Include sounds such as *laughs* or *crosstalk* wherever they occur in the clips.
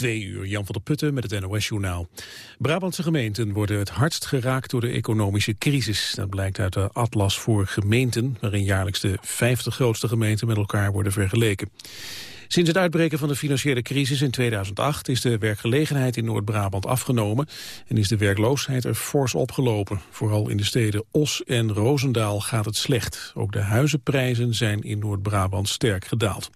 Twee uur, Jan van der Putten met het NOS-journaal. Brabantse gemeenten worden het hardst geraakt door de economische crisis. Dat blijkt uit de Atlas voor gemeenten... waarin jaarlijks de 50 grootste gemeenten met elkaar worden vergeleken. Sinds het uitbreken van de financiële crisis in 2008 is de werkgelegenheid in Noord-Brabant afgenomen en is de werkloosheid er fors opgelopen. Vooral in de steden Os en Roosendaal gaat het slecht. Ook de huizenprijzen zijn in Noord-Brabant sterk gedaald.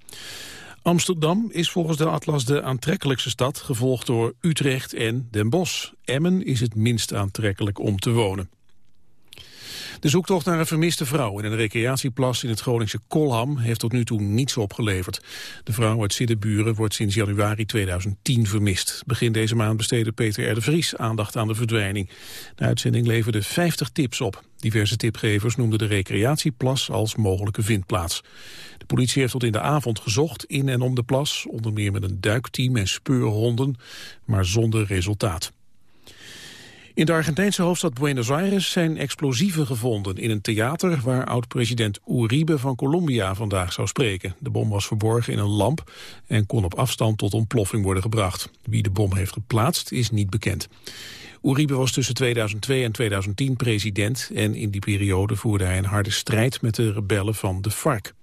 Amsterdam is volgens de atlas de aantrekkelijkste stad, gevolgd door Utrecht en Den Bosch. Emmen is het minst aantrekkelijk om te wonen. De zoektocht naar een vermiste vrouw in een recreatieplas in het Groningse Kolham heeft tot nu toe niets opgeleverd. De vrouw uit Siddeburen wordt sinds januari 2010 vermist. Begin deze maand besteedde Peter R. de Vries aandacht aan de verdwijning. De uitzending leverde 50 tips op. Diverse tipgevers noemden de recreatieplas als mogelijke vindplaats. De politie heeft tot in de avond gezocht in en om de plas, onder meer met een duikteam en speurhonden, maar zonder resultaat. In de Argentijnse hoofdstad Buenos Aires zijn explosieven gevonden in een theater waar oud-president Uribe van Colombia vandaag zou spreken. De bom was verborgen in een lamp en kon op afstand tot ontploffing worden gebracht. Wie de bom heeft geplaatst is niet bekend. Uribe was tussen 2002 en 2010 president en in die periode voerde hij een harde strijd met de rebellen van de FARC.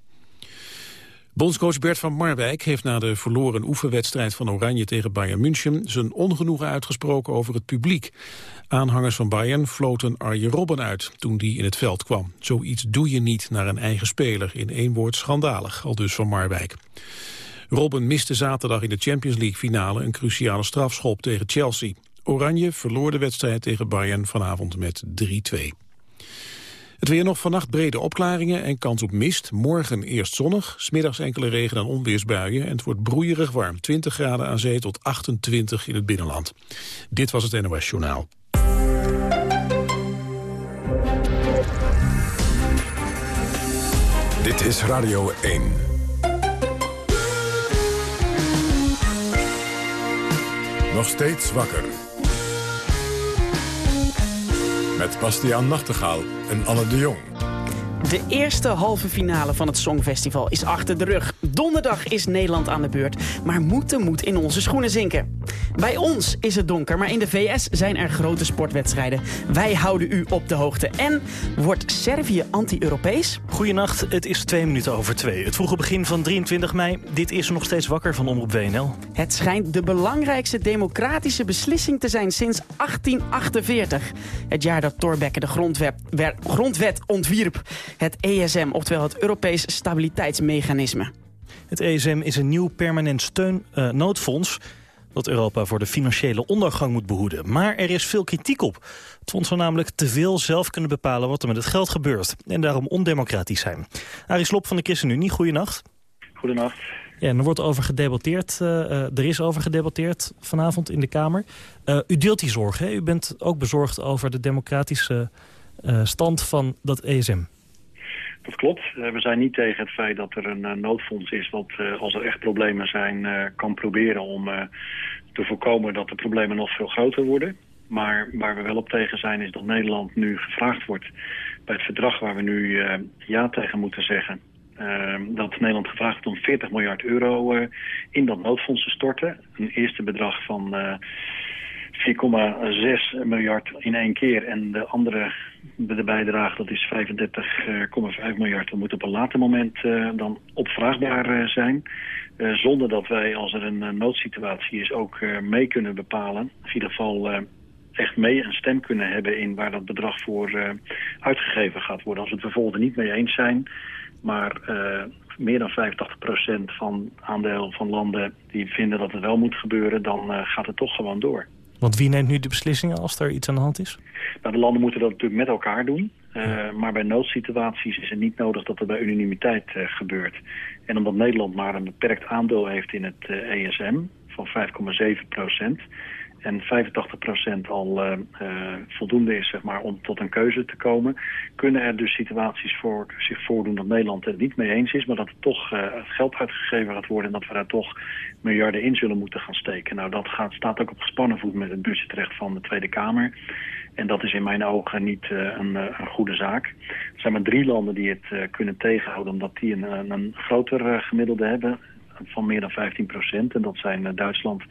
Bondscoach Bert van Marwijk heeft na de verloren oefenwedstrijd van Oranje tegen Bayern München zijn ongenoegen uitgesproken over het publiek. Aanhangers van Bayern floten Arje Robben uit toen die in het veld kwam. Zoiets doe je niet naar een eigen speler, in één woord schandalig, al dus van Marwijk. Robben miste zaterdag in de Champions League finale een cruciale strafschop tegen Chelsea. Oranje verloor de wedstrijd tegen Bayern vanavond met 3-2. Het weer nog vannacht brede opklaringen en kans op mist. Morgen eerst zonnig, smiddags enkele regen- en onweersbuien... en het wordt broeierig warm, 20 graden aan zee tot 28 in het binnenland. Dit was het NOS Journaal. Dit is Radio 1. Nog steeds wakker. Met Bastiaan Nachtegaal en Anne de Jong. De eerste halve finale van het Songfestival is achter de rug. Donderdag is Nederland aan de beurt, maar moet de moed in onze schoenen zinken. Bij ons is het donker, maar in de VS zijn er grote sportwedstrijden. Wij houden u op de hoogte. En wordt Servië anti-Europees? Goedenacht, het is twee minuten over twee. Het vroege begin van 23 mei. Dit is nog steeds wakker van Omroep WNL. Het schijnt de belangrijkste democratische beslissing te zijn sinds 1848. Het jaar dat Thorbecke de grondwet, grondwet ontwierp. Het ESM, oftewel het Europees Stabiliteitsmechanisme. Het ESM is een nieuw permanent steunnoodfonds... Uh, dat Europa voor de financiële ondergang moet behoeden. Maar er is veel kritiek op. Het fonds zou namelijk te veel zelf kunnen bepalen wat er met het geld gebeurt. En daarom ondemocratisch zijn. Arie Slop van de ChristenUnie, goedenacht. Goedenacht. Ja, er wordt over gedebatteerd. Uh, er is over gedebatteerd vanavond in de Kamer. Uh, u deelt die zorgen. Hè? U bent ook bezorgd over de democratische uh, stand van dat ESM. Dat klopt. we zijn niet tegen het feit dat er een noodfonds is... wat als er echt problemen zijn kan proberen om te voorkomen dat de problemen nog veel groter worden. Maar waar we wel op tegen zijn is dat Nederland nu gevraagd wordt... bij het verdrag waar we nu ja tegen moeten zeggen... Dat Nederland gevraagd heeft om 40 miljard euro in dat noodfonds te storten. Een eerste bedrag van 4,6 miljard in één keer. En de andere de bijdrage, dat is 35,5 miljard. Dat moet op een later moment dan opvraagbaar zijn. zonder dat wij, als er een noodsituatie is, ook mee kunnen bepalen. In ieder geval echt mee een stem kunnen hebben in waar dat bedrag voor uitgegeven gaat worden. Als we het vervolgens niet mee eens zijn maar meer dan 85% van aandeel van landen die vinden dat het wel moet gebeuren, dan gaat het toch gewoon door. Want wie neemt nu de beslissingen als er iets aan de hand is? Nou, de landen moeten dat natuurlijk met elkaar doen. Uh, ja. Maar bij noodsituaties is het niet nodig dat er bij unanimiteit gebeurt. En omdat Nederland maar een beperkt aandeel heeft in het ESM van 5,7 procent en 85% al uh, uh, voldoende is zeg maar, om tot een keuze te komen... kunnen er dus situaties voor zich voordoen dat Nederland het niet mee eens is... maar dat er toch uh, het geld uitgegeven gaat worden... en dat we daar toch miljarden in zullen moeten gaan steken. Nou, dat gaat, staat ook op gespannen voet met het budgetrecht van de Tweede Kamer... En dat is in mijn ogen niet een, een, goede zaak. Er zijn maar drie landen die het kunnen tegenhouden... omdat die een, een groter gemiddelde hebben van meer dan 15 procent. En dat zijn Duitsland,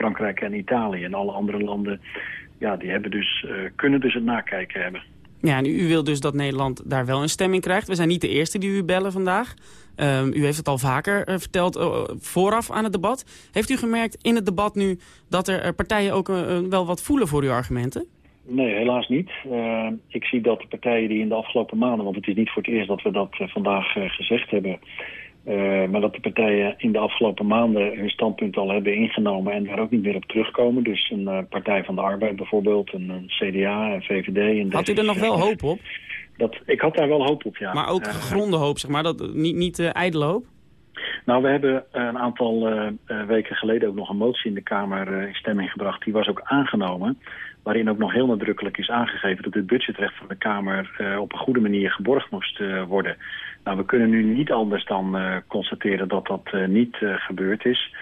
Frankrijk en Italië. En alle andere landen, ja, die hebben dus, kunnen dus het nakijken hebben. Ja, en u, wil dus dat Nederland daar wel een stemming krijgt. We zijn niet de eerste die u bellen vandaag. Um, u heeft het al vaker uh, verteld uh, vooraf aan het debat. Heeft u gemerkt in het debat nu dat er partijen ook wel wat voelen voor uw argumenten? Nee, helaas niet. ik zie dat de partijen die in de afgelopen maanden... want het is niet voor het eerst dat we dat vandaag gezegd hebben... Uh, maar dat de partijen in de afgelopen maanden hun standpunt al hebben ingenomen en daar ook niet meer op terugkomen. Dus een uh, Partij van de Arbeid bijvoorbeeld, een, een CDA, een VVD. En had u er nog wel hoop op? Dat, ik had daar wel hoop op, ja. Maar ook uh, gegronde hoop, zeg maar, dat, niet, niet ijdele hoop? Nou, we hebben een aantal weken geleden ook nog een motie in de Kamer in stemming gebracht. Die was ook aangenomen waarin ook nog heel nadrukkelijk is aangegeven dat het budgetrecht van de Kamer uh, op een goede manier geborgd moest uh, worden. Nou, we kunnen nu niet anders dan uh, constateren dat dat niet gebeurd is.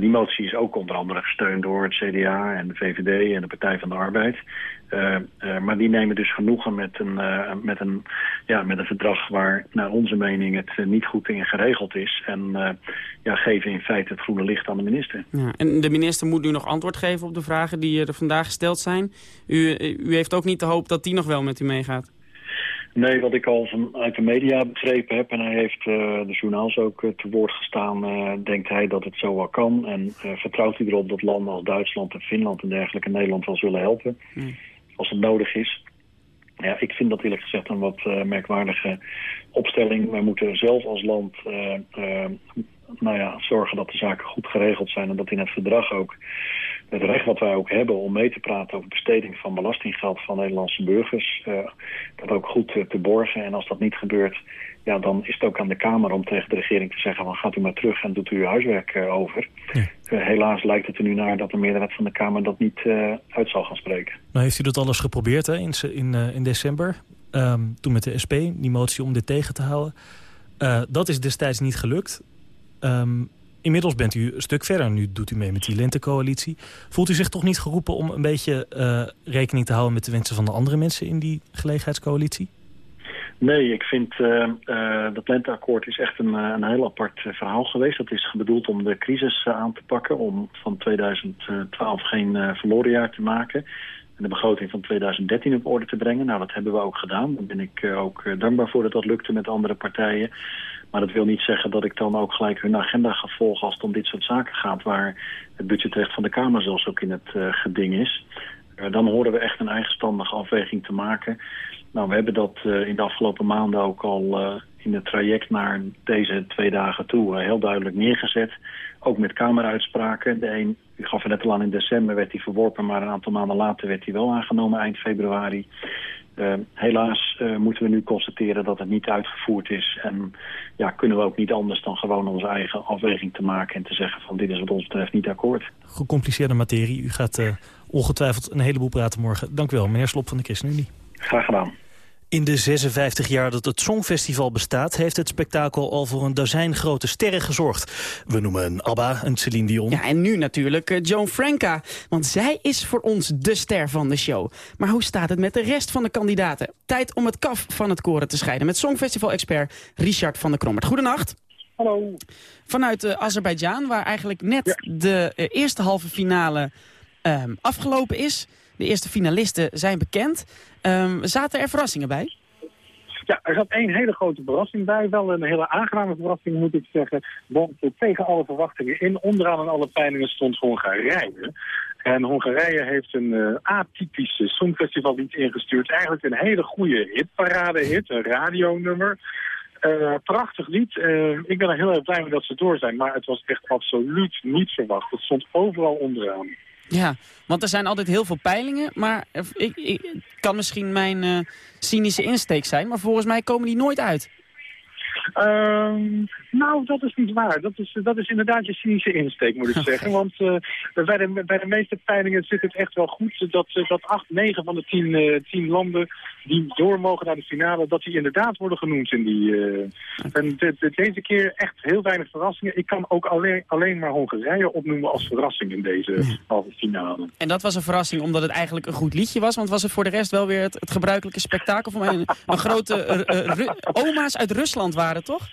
die motie is ook onder andere gesteund door het CDA en de VVD en de Partij van de Arbeid. maar die nemen dus genoegen met een, met, een, ja, met een verdrag waar naar onze mening het niet goed in geregeld is. En ja, geven in feite het groene licht aan de minister. Ja, en de minister moet nu nog antwoord geven op de vragen die er vandaag gesteld zijn. U, u heeft ook niet de hoop dat die nog wel met u meegaat? Nee, wat ik al vanuit de media begrepen heb... en hij heeft uh, de journaals ook uh, te woord gestaan... Uh, denkt hij dat het zo wel kan. En vertrouwt hij erop dat landen als Duitsland en Finland en dergelijke... Nederland wel zullen helpen, hmm. als het nodig is. Ja, ik vind dat eerlijk gezegd een wat merkwaardige opstelling. Wij moeten zelf als land nou ja, zorgen dat de zaken goed geregeld zijn... en dat in het verdrag ook het recht wat wij ook hebben om mee te praten over besteding van belastinggeld van Nederlandse burgers, uh, dat ook goed uh, te borgen. En als dat niet gebeurt, ja, dan is het ook aan de Kamer om tegen de regering te zeggen, van gaat u maar terug en doet u uw huiswerk uh, over. Ja. helaas lijkt het er nu naar dat de meerderheid van de Kamer dat niet uit zal gaan spreken. Nou heeft u dat alles geprobeerd hè, in, in, in december, um, toen met de SP, die motie om dit tegen te houden. dat is destijds niet gelukt. Um, Inmiddels bent u een stuk verder. Nu doet u mee met die lentecoalitie. Voelt u zich toch niet geroepen om een beetje uh, rekening te houden... met de wensen van de andere mensen in die gelegenheidscoalitie? Nee, ik vind uh, dat lenteakkoord is echt een, een heel apart verhaal geweest. Dat is bedoeld om de crisis aan te pakken. Om van 2012 geen verloren jaar te maken. En de begroting van 2013 op orde te brengen. Nou, dat hebben we ook gedaan. Daar ben ik ook dankbaar voor dat dat lukte met andere partijen. Maar dat wil niet zeggen dat ik dan ook gelijk hun agenda ga volgen als het om dit soort zaken gaat, waar het budgetrecht van de Kamer zelfs ook in het uh, geding is. Dan horen we echt een eigenstandige afweging te maken. Nou, we hebben dat in de afgelopen maanden ook al in het traject naar deze twee dagen toe heel duidelijk neergezet. Ook met kameruitspraken. De een, u gaf er net al aan, in december werd hij verworpen, maar een aantal maanden later werd hij wel aangenomen eind februari. Uh, helaas uh, moeten we nu constateren dat het niet uitgevoerd is. En ja, kunnen we ook niet anders dan gewoon onze eigen afweging te maken... en te zeggen van dit is wat ons betreft niet akkoord. Gecompliceerde materie. U gaat uh, ongetwijfeld een heleboel praten morgen. Dank u wel, meneer Slop van de ChristenUnie. Graag gedaan. In de 56 jaar dat het Songfestival bestaat... heeft het spektakel al voor een dozijn grote sterren gezorgd. We noemen een ABBA, een Celine Dion. Ja, en nu natuurlijk uh, Joan Franca. Want zij is voor ons de ster van de show. Maar hoe staat het met de rest van de kandidaten? Tijd om het kaf van het koren te scheiden... met Songfestival-expert Richard van der Krommert. Goedenacht. Hallo. Vanuit uh, Azerbeidzjan, waar eigenlijk net de uh, eerste halve finale ehm, afgelopen is... De eerste finalisten zijn bekend. Um, zaten er verrassingen bij? Ja, er zat één hele grote verrassing bij. Wel een hele aangename verrassing, moet ik zeggen. Want tegen alle verwachtingen in, onderaan en alle peilingen stond Hongarije. En Hongarije heeft een uh, atypische songfestival ingestuurd. Eigenlijk een hele goede hitparade-hit, een radionummer. Uh, prachtig lied. Uh, ik ben er heel erg blij mee dat ze door zijn. Maar het was echt absoluut niet verwacht. Het stond overal onderaan. Ja, want er zijn altijd heel veel peilingen. Maar ik, ik kan misschien mijn uh, cynische insteek zijn. Maar volgens mij komen die nooit uit. Um, nou, dat is niet waar. Dat is, dat is inderdaad je cynische insteek, moet ik *laughs* zeggen. Want uh, bij, de, bij de meeste peilingen zit het echt wel goed dat, eh, dat acht, negen van de tien, uh, tien landen die door mogen naar de finale, dat die inderdaad worden genoemd in die... Uh, en de, de, deze keer echt heel weinig verrassingen. Ik kan ook alleen, alleen maar Hongarije opnoemen als verrassing in deze halve finale. En dat was een verrassing omdat het eigenlijk een goed liedje was? Want was het voor de rest wel weer het, het gebruikelijke spektakel van een, een grote oma's uit Rusland waren, toch?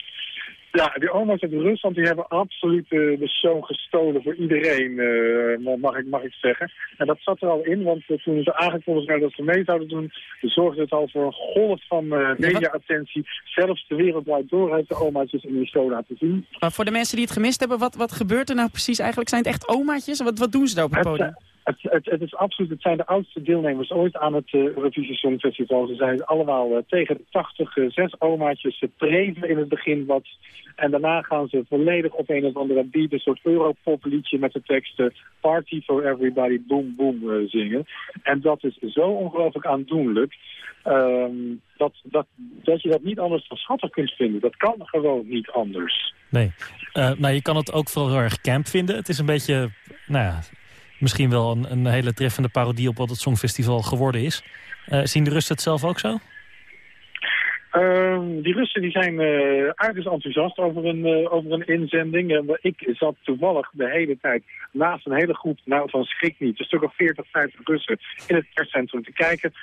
Ja, die oma's uit Rusland die hebben absoluut uh, de show gestolen voor iedereen, uh, mag, ik, mag ik zeggen. En dat zat er al in, want uh, toen ze aangekondigd werden dat ze mee zouden doen, zorgde het al voor een golf van media-attentie. Zelfs de wereldwijd door heeft de omaatjes in die show laten zien. Maar voor de mensen die het gemist hebben, wat, wat gebeurt er nou precies eigenlijk? Zijn het echt omaatjes? Wat, wat doen ze daar op het podium? Het, het, het, is absoluut, het zijn de oudste deelnemers ooit aan het uh, Eurovisie Songfestival. Ze zijn allemaal uh, tegen de 80, uh, zes omaatjes. Ze preven in het begin wat. En daarna gaan ze volledig op een of andere beat, een soort Europop liedje met de teksten Party for Everybody, boom boom zingen. En dat is zo ongelooflijk aandoenlijk. Um, dat, dat, dat je dat niet anders dan schattig kunt vinden. Dat kan gewoon niet anders. Nee, nou je kan het ook vooral heel erg camp vinden. Het is een beetje, nou ja, misschien wel een, een, hele treffende parodie op wat het Songfestival geworden is. Uh, zien de Russen het zelf ook zo? Uh, die Russen die zijn uh, aardig enthousiast over een, uh, over een inzending. ik zat toevallig de hele tijd naast een hele groep, nou van schrik niet, een stuk of 40, 50 Russen in het perscentrum te kijken.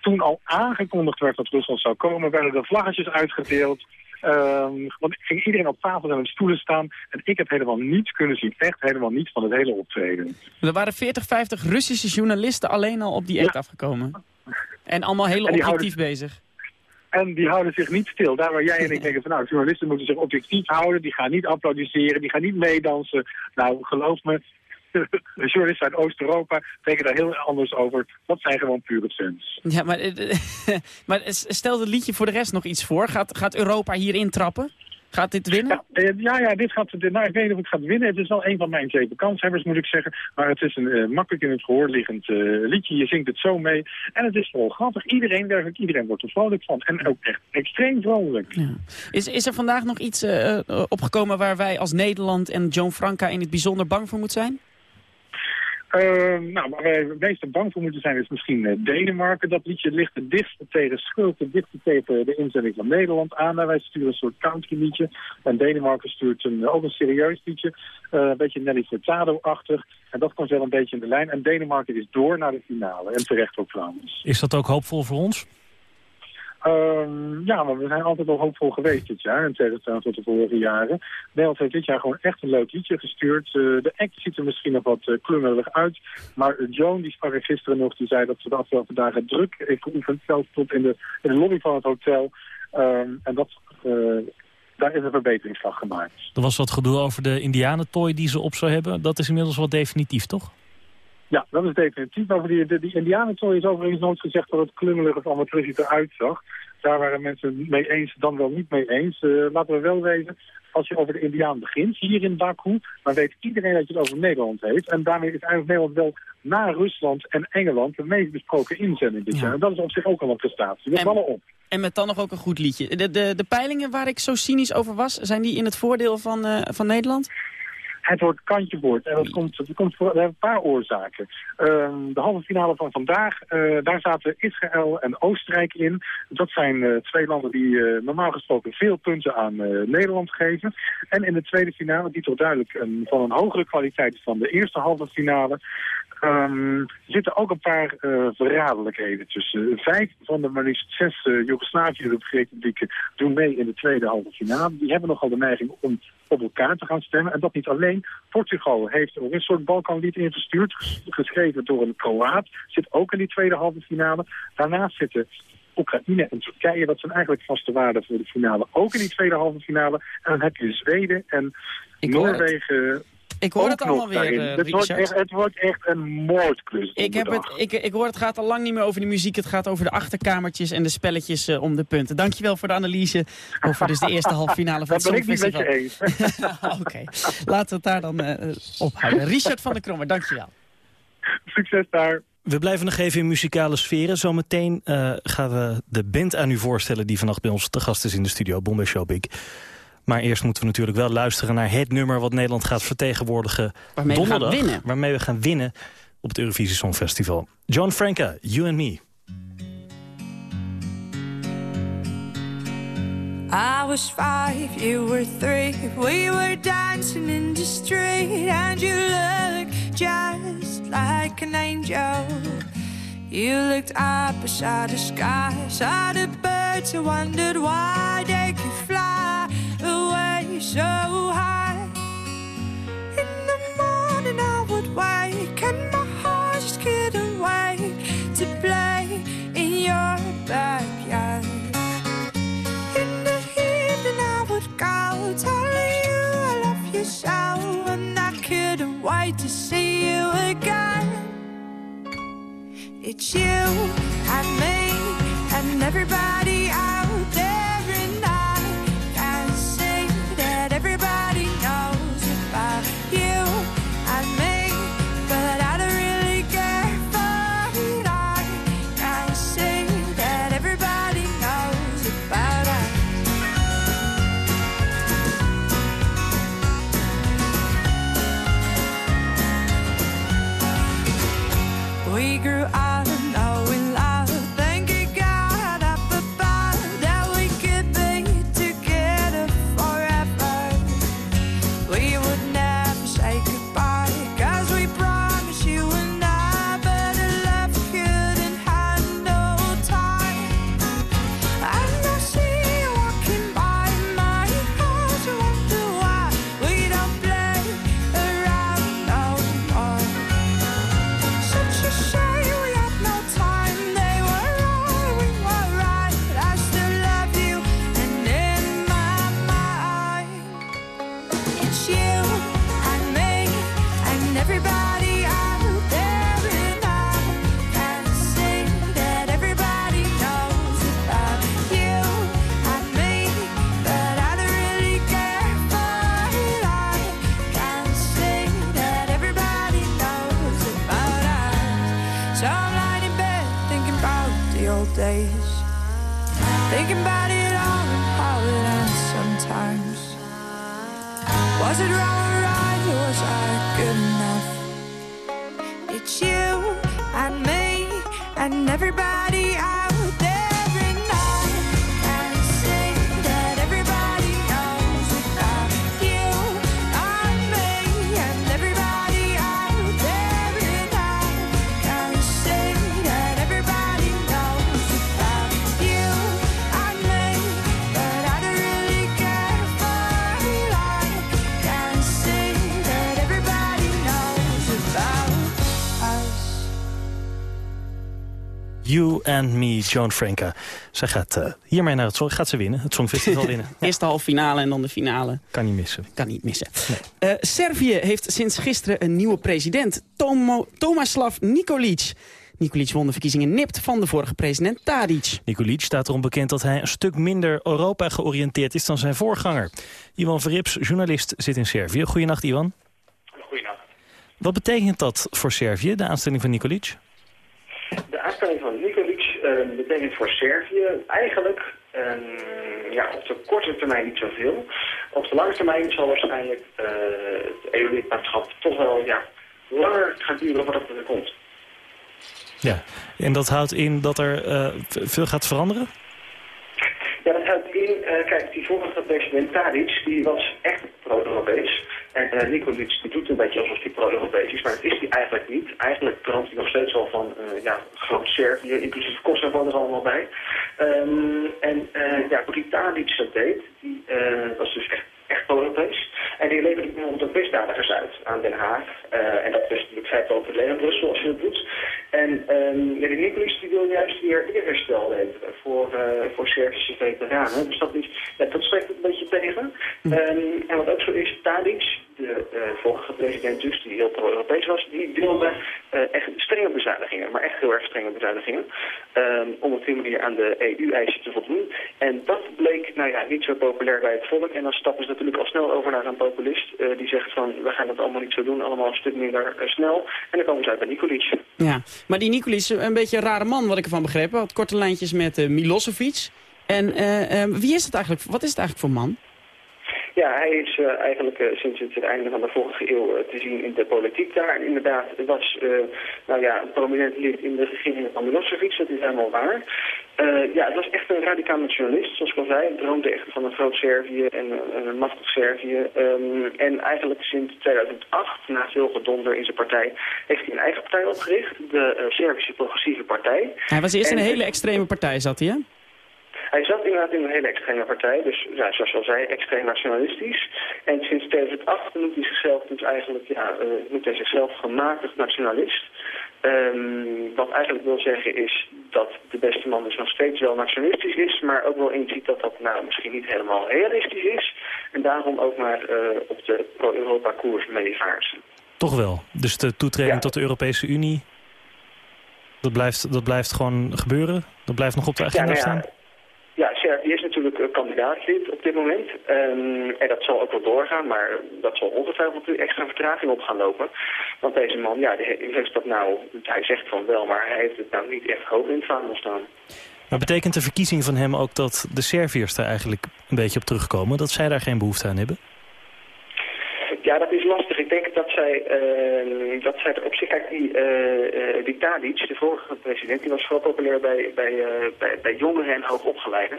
Toen al aangekondigd werd dat Rusland zou komen, werden de vlaggetjes uitgedeeld. Um, want ging iedereen op tafel en op stoelen staan. En ik heb helemaal niets kunnen zien. Echt helemaal niets van het hele optreden. Er waren 40, 50 Russische journalisten alleen al op die act afgekomen. En allemaal heel objectief bezig. En die houden zich niet stil. Daar waar jij en ik *laughs* denken van nou, journalisten moeten zich objectief houden. Die gaan niet applaudisseren, die gaan niet meedansen. Nou, geloof me, *laughs* journalisten uit Oost-Europa denken daar heel anders over. Dat zijn gewoon pure fans. Ja, maar, *laughs* maar stel het liedje voor de rest nog iets voor. Gaat, gaat Europa hierin trappen? Gaat dit winnen? Ja, eh, ja, ja, dit gaat, nou, ik weet niet of het gaat winnen. Het is wel een van mijn zeven kanshebbers, moet ik zeggen. Maar het is een uh, makkelijk in het gehoor liggend uh, liedje. Je zingt het zo mee. En het is vooral grappig. Iedereen, werkelijk, iedereen wordt er vrolijk van. En ook echt extreem vrolijk. Ja. Is, is er vandaag nog iets uh, opgekomen waar wij als Nederland en Joan Franca in het bijzonder bang voor moeten zijn? Uh, nou, waar wij het meeste bang voor moeten zijn is misschien uh, Denemarken. Dat liedje ligt het dichtst tegen schuld, het dichtst tegen de inzending van Nederland aan. wij sturen een soort country liedje. En Denemarken stuurt een, ook een serieus liedje. Uh, een beetje Nelly Furtado-achtig. En dat komt wel een beetje in de lijn. En Denemarken is door naar de finale. En terecht ook trouwens. Is dat ook hoopvol voor ons? Um, ja, maar we zijn altijd al hoopvol geweest dit jaar, in tegenstelling tot de vorige jaren. Nederland heeft dit jaar gewoon echt een leuk liedje gestuurd. Uh, de act ziet er misschien nog wat uh, klungelig uit. Maar Joan, die sprak er gisteren nog, die zei dat ze de afgelopen dagen druk heeft geoefend. Zelfs tot in de, in de lobby van het hotel. Um, en dat, daar is een verbeteringsslag gemaakt. Er was wat gedoe over de indianentooi die ze op zou hebben. Dat is inmiddels wel definitief, toch? Ja, dat is definitief. Over die, die, die indianentooi is overigens nooit gezegd dat het klungelig of amateuristisch eruit zag. Daar waren mensen mee eens, dan wel niet mee eens. Uh, laten we wel weten, als je over de Indiaan begint, hier in Baku, dan weet iedereen dat je het over Nederland heeft. En daarmee is eigenlijk Nederland wel na Rusland en Engeland de meest besproken inzending dit jaar. En dat is op zich ook al een prestatie. Dat vallen op. En met dan nog ook een goed liedje. De, de, de peilingen waar ik zo cynisch over was, zijn die in het voordeel van, uh, van Nederland? Het wordt kantjeboord. En dat komt, dat komt voor een paar oorzaken. Um, de halve finale van vandaag, uh, daar zaten Israël en Oostenrijk in. Dat zijn uh, twee landen die uh, normaal gesproken veel punten aan Nederland geven. En in de tweede finale, die toch duidelijk een, van een hogere kwaliteit is dan de eerste halve finale... Um, zitten ook een paar uh, verraderlijkheden tussen. Vijf van de maar liefst zes uh, Joegoslavië-republieken doen mee in de tweede halve finale. Die hebben nogal de neiging om op elkaar te gaan stemmen. En dat niet alleen. Portugal heeft een soort Balkanlied ingestuurd, geschreven door een Kroaat. Zit ook in die tweede halve finale. Daarnaast zitten Oekraïne en Turkije, dat zijn eigenlijk vaste waarden voor de finale. Ook in die tweede halve finale. En dan heb je Zweden en Noorwegen ik hoor het allemaal weer, uh, het, wordt echt, het wordt echt een moordklus. Ik, heb het, ik, ik hoor het gaat al lang niet meer over de muziek. Het gaat over de achterkamertjes en de spelletjes uh, om de punten. Dankjewel voor de analyse over dus de eerste halve finale van *laughs* het Songfestival. Dat ben ik niet met je eens. *laughs* Oké, laten we het daar dan uh, ophouden. Richard van der Krommer, dankjewel. Succes daar. We blijven nog even in muzikale sferen. Zometeen uh, gaan we de band aan u voorstellen... die vannacht bij ons te gast is in de studio, Bombay Showbig. Maar eerst moeten we natuurlijk wel luisteren naar het nummer... wat Nederland gaat vertegenwoordigen waarmee donderdag. We gaan winnen. Waarmee we gaan winnen op het Eurovisie Songfestival. John Franke, You and Me. I was five, you were three. We were dancing in the street, and you looked just like an angel. You looked up beside the sky, saw the birds, and wondered why show how thinking about it all how it ends sometimes. Was it wrong or right, was I good enough? It's you and me and everybody You and Me, Joan Franca. Zij gaat eh, hiermee naar het song, gaat ze winnen, het Songfestival *laughs* winnen. Ja, Eerste halve finale en dan de finale. kan niet missen. Kan niet missen. Eh, Servië heeft sinds gisteren een nieuwe president. Tomo, Tomaslav Nikolic. Nikolic won de verkiezingen nipt van de vorige president Tadic. Nikolic staat erom bekend dat hij een stuk minder Europa georiënteerd is dan zijn voorganger. Iwan Verrips, journalist, zit in Servië. Goedenacht, Iwan. Goedenacht. Wat betekent dat voor Servië, de aanstelling van Nikolic? De aanstelling van Nikolic betekent voor Servië eigenlijk ehm, ja, op de korte termijn niet zoveel. Op de lange termijn zal waarschijnlijk eh, het EU-lidmaatschap toch wel ja, langer gaan duren voordat het er komt. Ja, en dat houdt in dat er eh, veel gaat veranderen? Ja, dat houdt in, eh, kijk, die vorige president Tadic, die was echt pro-Europees. En eh Nikolic die doet een beetje alsof hij pro-Europees is, maar dat is hij eigenlijk niet. Eigenlijk droomt hij nog steeds wel van eh, ja, groot Servië, inclusief Kosovo er allemaal bij. Ehm, en eh, ja, Tadic dat deed, die eh, was dus echt, echt pro-Europees. En die leverde bijvoorbeeld ook misdadigers uit aan Den Haag. En dat is natuurlijk vrij populair in Brussel als je dat doet. En ehm die Nikolic die wil juist weer eerherstel leveren voor, eh, voor Servische veteranen. Dus dat, is, ja, dat spreekt het een beetje tegen. Ehm, en wat ook zo is, Tadic, de eh, vorige president dus, die heel pro-Europees was, die wilde eh, echt strenge bezuinigingen, maar echt heel erg strenge bezuinigingen, ehm, om op die manier aan de EU-eisen te voldoen. En dat bleek nou ja, niet zo populair bij het volk. En dan stappen ze natuurlijk al snel over naar een populist eh, die zegt van, we gaan dat allemaal niet zo doen, allemaal een stuk minder eh, snel. En dan komen ze uit bij Nikolic. Ja, maar die Nikolic een beetje een rare man, wat ik ervan begrepen. Had korte lijntjes met eh, Milosevic. En eh, eh, wie is het eigenlijk? Wat is het eigenlijk voor man? Ja, hij is eh, eigenlijk eh, sinds het einde van de vorige eeuw eh, te zien in de politiek daar. En inderdaad, was nou ja, een prominent lid in de regering van Milosevic, dat is helemaal waar. Ja, het was echt een radicaal nationalist, zoals ik al zei. Hij droomde echt van een groot Servië en een machtig Servië. Um, en eigenlijk sinds 2008, na veel gedonder in zijn partij, heeft hij een eigen partij opgericht. De Servische Progressieve Partij. Hij was eerst en, in een hele extreme partij, zat hij hè? Hij zat inderdaad in een hele extreme partij, dus ja, zoals je al zei, extreem nationalistisch. En sinds 2008 noemt hij zichzelf dus eigenlijk, ja, uh, noemt hij zichzelf gematigd nationalist. Um, wat eigenlijk wil zeggen is dat de beste man dus nog steeds wel nationalistisch is, maar ook wel inziet dat dat nou misschien niet helemaal realistisch is. En daarom ook maar uh, op de pro-Europa koers meevaart. Toch wel. Dus de toetreding Ja. tot de Europese Unie, dat blijft, dat blijft gewoon gebeuren? Dat blijft nog op de agenda nou staan? Ja, Servië is natuurlijk eh, kandidaatlid op dit moment. Ehm, en dat zal ook wel doorgaan, maar dat zal ongetwijfeld natuurlijk extra vertraging op gaan lopen. Want deze man, ja, heeft dat nou, hij zegt van wel, maar hij heeft het nou niet echt hoog in het vaandel staan. Maar betekent de verkiezing van hem ook dat de Serviërs daar eigenlijk een beetje op terugkomen? Dat zij daar geen behoefte aan hebben? Ja, dat is lastig. Ik denk dat zij, eh, dat zij op zich... Kijk, die, die Tadic, de vorige president, die was vooral populair bij, bij, eh, bij, jongeren en hoogopgeleiden.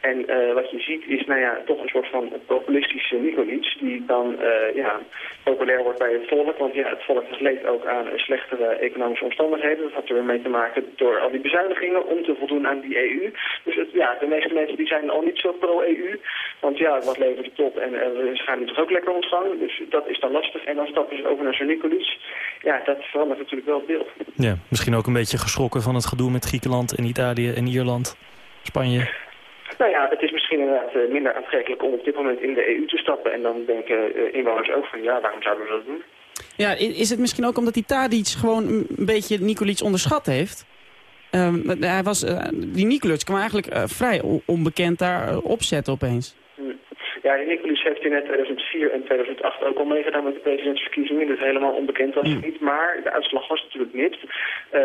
En wat je ziet is, nou ja, toch een soort van populistische Nikolic... die dan, ja, populair wordt bij het volk. Want ja, het volk leed ook aan slechtere economische omstandigheden. Dat had er weer mee te maken door al die bezuinigingen om te voldoen aan die EU. Dus ja, de meeste mensen die zijn al niet zo pro-EU. Want ja, wat levert het op? En ze gaan nu toch ook lekker ontvangen. Dus dat is dan lastig. En dan stappen ze over naar zo'n. Ja, dat verandert natuurlijk wel het beeld. Ja, misschien ook een beetje geschrokken van het gedoe met Griekenland en Italië en Ierland, Spanje. Nou ja, het is misschien inderdaad eh, minder aantrekkelijk om op dit moment in de EU te stappen. En dan denken eh, inwoners ook van ja, waarom zouden we dat doen? Ja, is het misschien ook omdat die Tadic gewoon een beetje Nikolic onderschat heeft? Ehm, hij was, eh, die Nikolic kwam eigenlijk eh, vrij onbekend daar eh, opzetten opeens. Ja, Nikolic heeft in 2004 en 2008 ook al meegedaan met de presidentsverkiezingen. Dus helemaal onbekend was het niet. Maar de uitslag was natuurlijk niet. Eh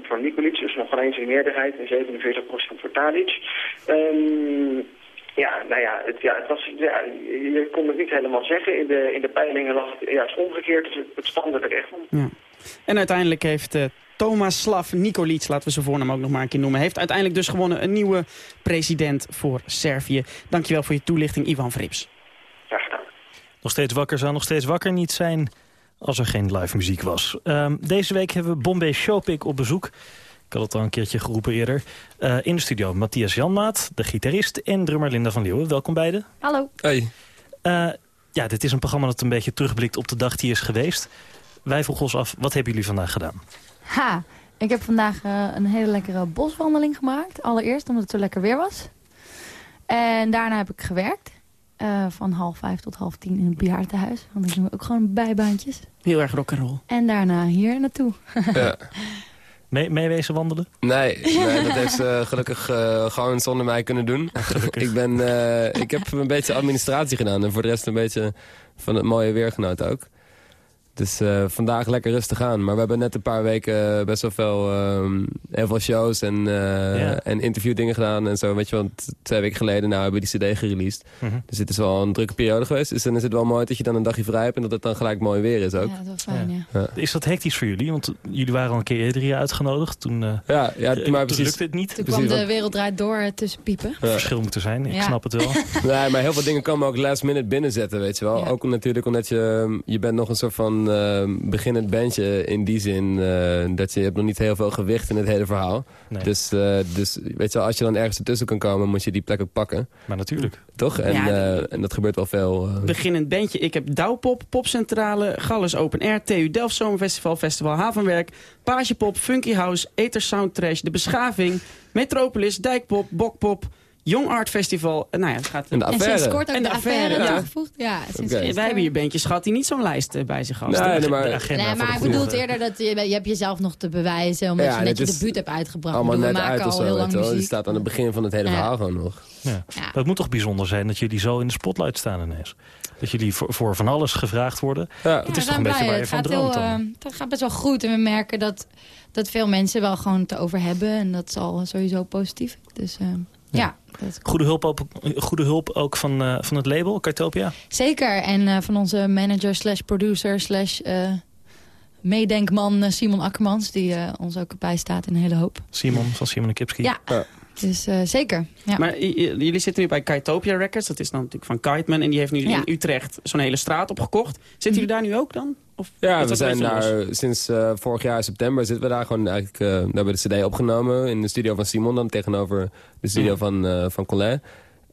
49% voor Nikolic, dus nog wel eens in meerderheid. En 47% voor Tadic. Ehm, ja, nou ja, het, ja, het was, ja, je kon het niet helemaal zeggen. In de, in de peilingen lag het juist omgekeerd. Dus het, het spande er echt om. Ja. En uiteindelijk heeft eh Tomaslav Nikolic, laten we zijn voornaam ook nog maar een keer noemen... heeft uiteindelijk dus gewonnen een nieuwe president voor Servië. Dankjewel voor je toelichting, Ivan Vrips. Graag gedaan. Nog steeds wakker zou nog steeds wakker niet zijn als er geen live muziek was. Ehm, deze week hebben we Bombay Showpick op bezoek. Ik had het al een keertje geroepen eerder. Eh, in de studio Matthias Janmaat, de gitarist en drummer Linda van Leeuwen. Welkom beiden. Hallo. Hey. Eh, ja, dit is een programma dat een beetje terugblikt op de dag die is geweest. Wij vroegen ons af, wat hebben jullie vandaag gedaan? Ha, ik heb vandaag eh, een hele lekkere boswandeling gemaakt. Allereerst omdat het zo lekker weer was. En daarna heb ik gewerkt. eh, van half vijf tot half tien in het bejaardentehuis. Want ik doe ook gewoon bijbaantjes. Heel erg rock'n'roll. En daarna hier naartoe. Ja. *laughs* Mee, meewezen wandelen? Nee, nee, dat heeft ze *laughs* gelukkig eh, gewoon zonder mij kunnen doen. Ik, ben, eh, ik heb een beetje administratie gedaan en voor de rest een beetje van het mooie weer genoten ook. Dus eh, vandaag lekker rustig aan. Maar we hebben net een paar weken eh, best wel veel, ehm, heel veel shows en, eh Ja. en interviewdingen gedaan en zo. Weet je, want twee weken geleden nou, hebben we die cd gereleased. Mhm. Dus het is wel een drukke periode geweest. Dus dan is het wel mooi dat je dan een dagje vrij hebt en dat het dan gelijk mooi weer is ook. Ja, dat was fijn, ja. Is dat hectisch voor jullie? Want jullie waren al een keer eerder hier uitgenodigd. Toen, eh, Ja, ja, maar toen precies. lukte het niet. Toen Precies, kwam de wereld draait door tussen piepen. Ja. verschil moeten zijn, ik Ja. snap het wel. *laughs* Nee, maar heel veel dingen komen ook last minute binnenzetten, weet je wel. Ja. Ook natuurlijk omdat je, je bent nog een soort van eh, beginnend bandje in die zin. eh, dat je, je hebt nog niet heel veel gewicht in het hele verhaal. Nee. Dus, eh, dus weet je wel, als je dan ergens ertussen kan komen, moet je die plek ook pakken. Maar natuurlijk. Toch? En, Ja, eh, en dat gebeurt wel veel. eh. Beginnend bandje. Ik heb Douwpop, Popcentrale, Galles Open Air, TU Delft Zomerfestival, Festival Havenwerk, Pagepop, Funky House, Ether Sound Trash, De Beschaving, Metropolis, Dijkpop, Bokpop, Young Art Festival. Eh, Nou ja, het gaat... En de En sinds kort ook En de, de affaire, affaire, ja. toegevoegd. Ja, sinds Oké. gisteren. Wij hebben hier bandjes gehad die niet zo'n lijst eh, bij zich hadden. Nee, nee, De maar agenda Nee, voor maar de ik bedoel eerder dat je, je hebt jezelf nog te bewijzen. Omdat Ja, je net je is debuut hebt uitgebracht. allemaal bedoel, net we uit maken al zo, heel lang muziek. staat aan het begin van het hele verhaal gewoon nog. Dat moet toch bijzonder zijn dat jullie zo in de spotlight staan ineens. Dat jullie voor, voor van alles gevraagd worden. Ja. Het is we toch een beetje waar je het van gaat, droomt heel, dan. eh, het gaat best wel goed. En we merken dat, dat veel mensen wel gewoon het over hebben. En dat is al sowieso positief. Dus ja, Goede hulp, ook, goede hulp ook van, eh, van het label, Cartopia. zeker. En eh, van onze manager slash producer slash eh, meedenkman Simon Akkermans. Die eh, ons ook bijstaat in een hele hoop. Simon van Simon en Kipski. Ja, dus eh, zeker. Ja. Maar jullie zitten nu bij Kaitopia Records. Dat is dan natuurlijk van Kiteman. En die heeft nu Ja. in Utrecht zo'n hele straat opgekocht. Zitten jullie daar nu ook dan? Of Ja, we zijn daar sinds eh, vorig jaar september zitten we daar gewoon eigenlijk. eh, daar hebben we de CD opgenomen in de studio van Simon dan tegenover de studio Ja. van, eh van Colin.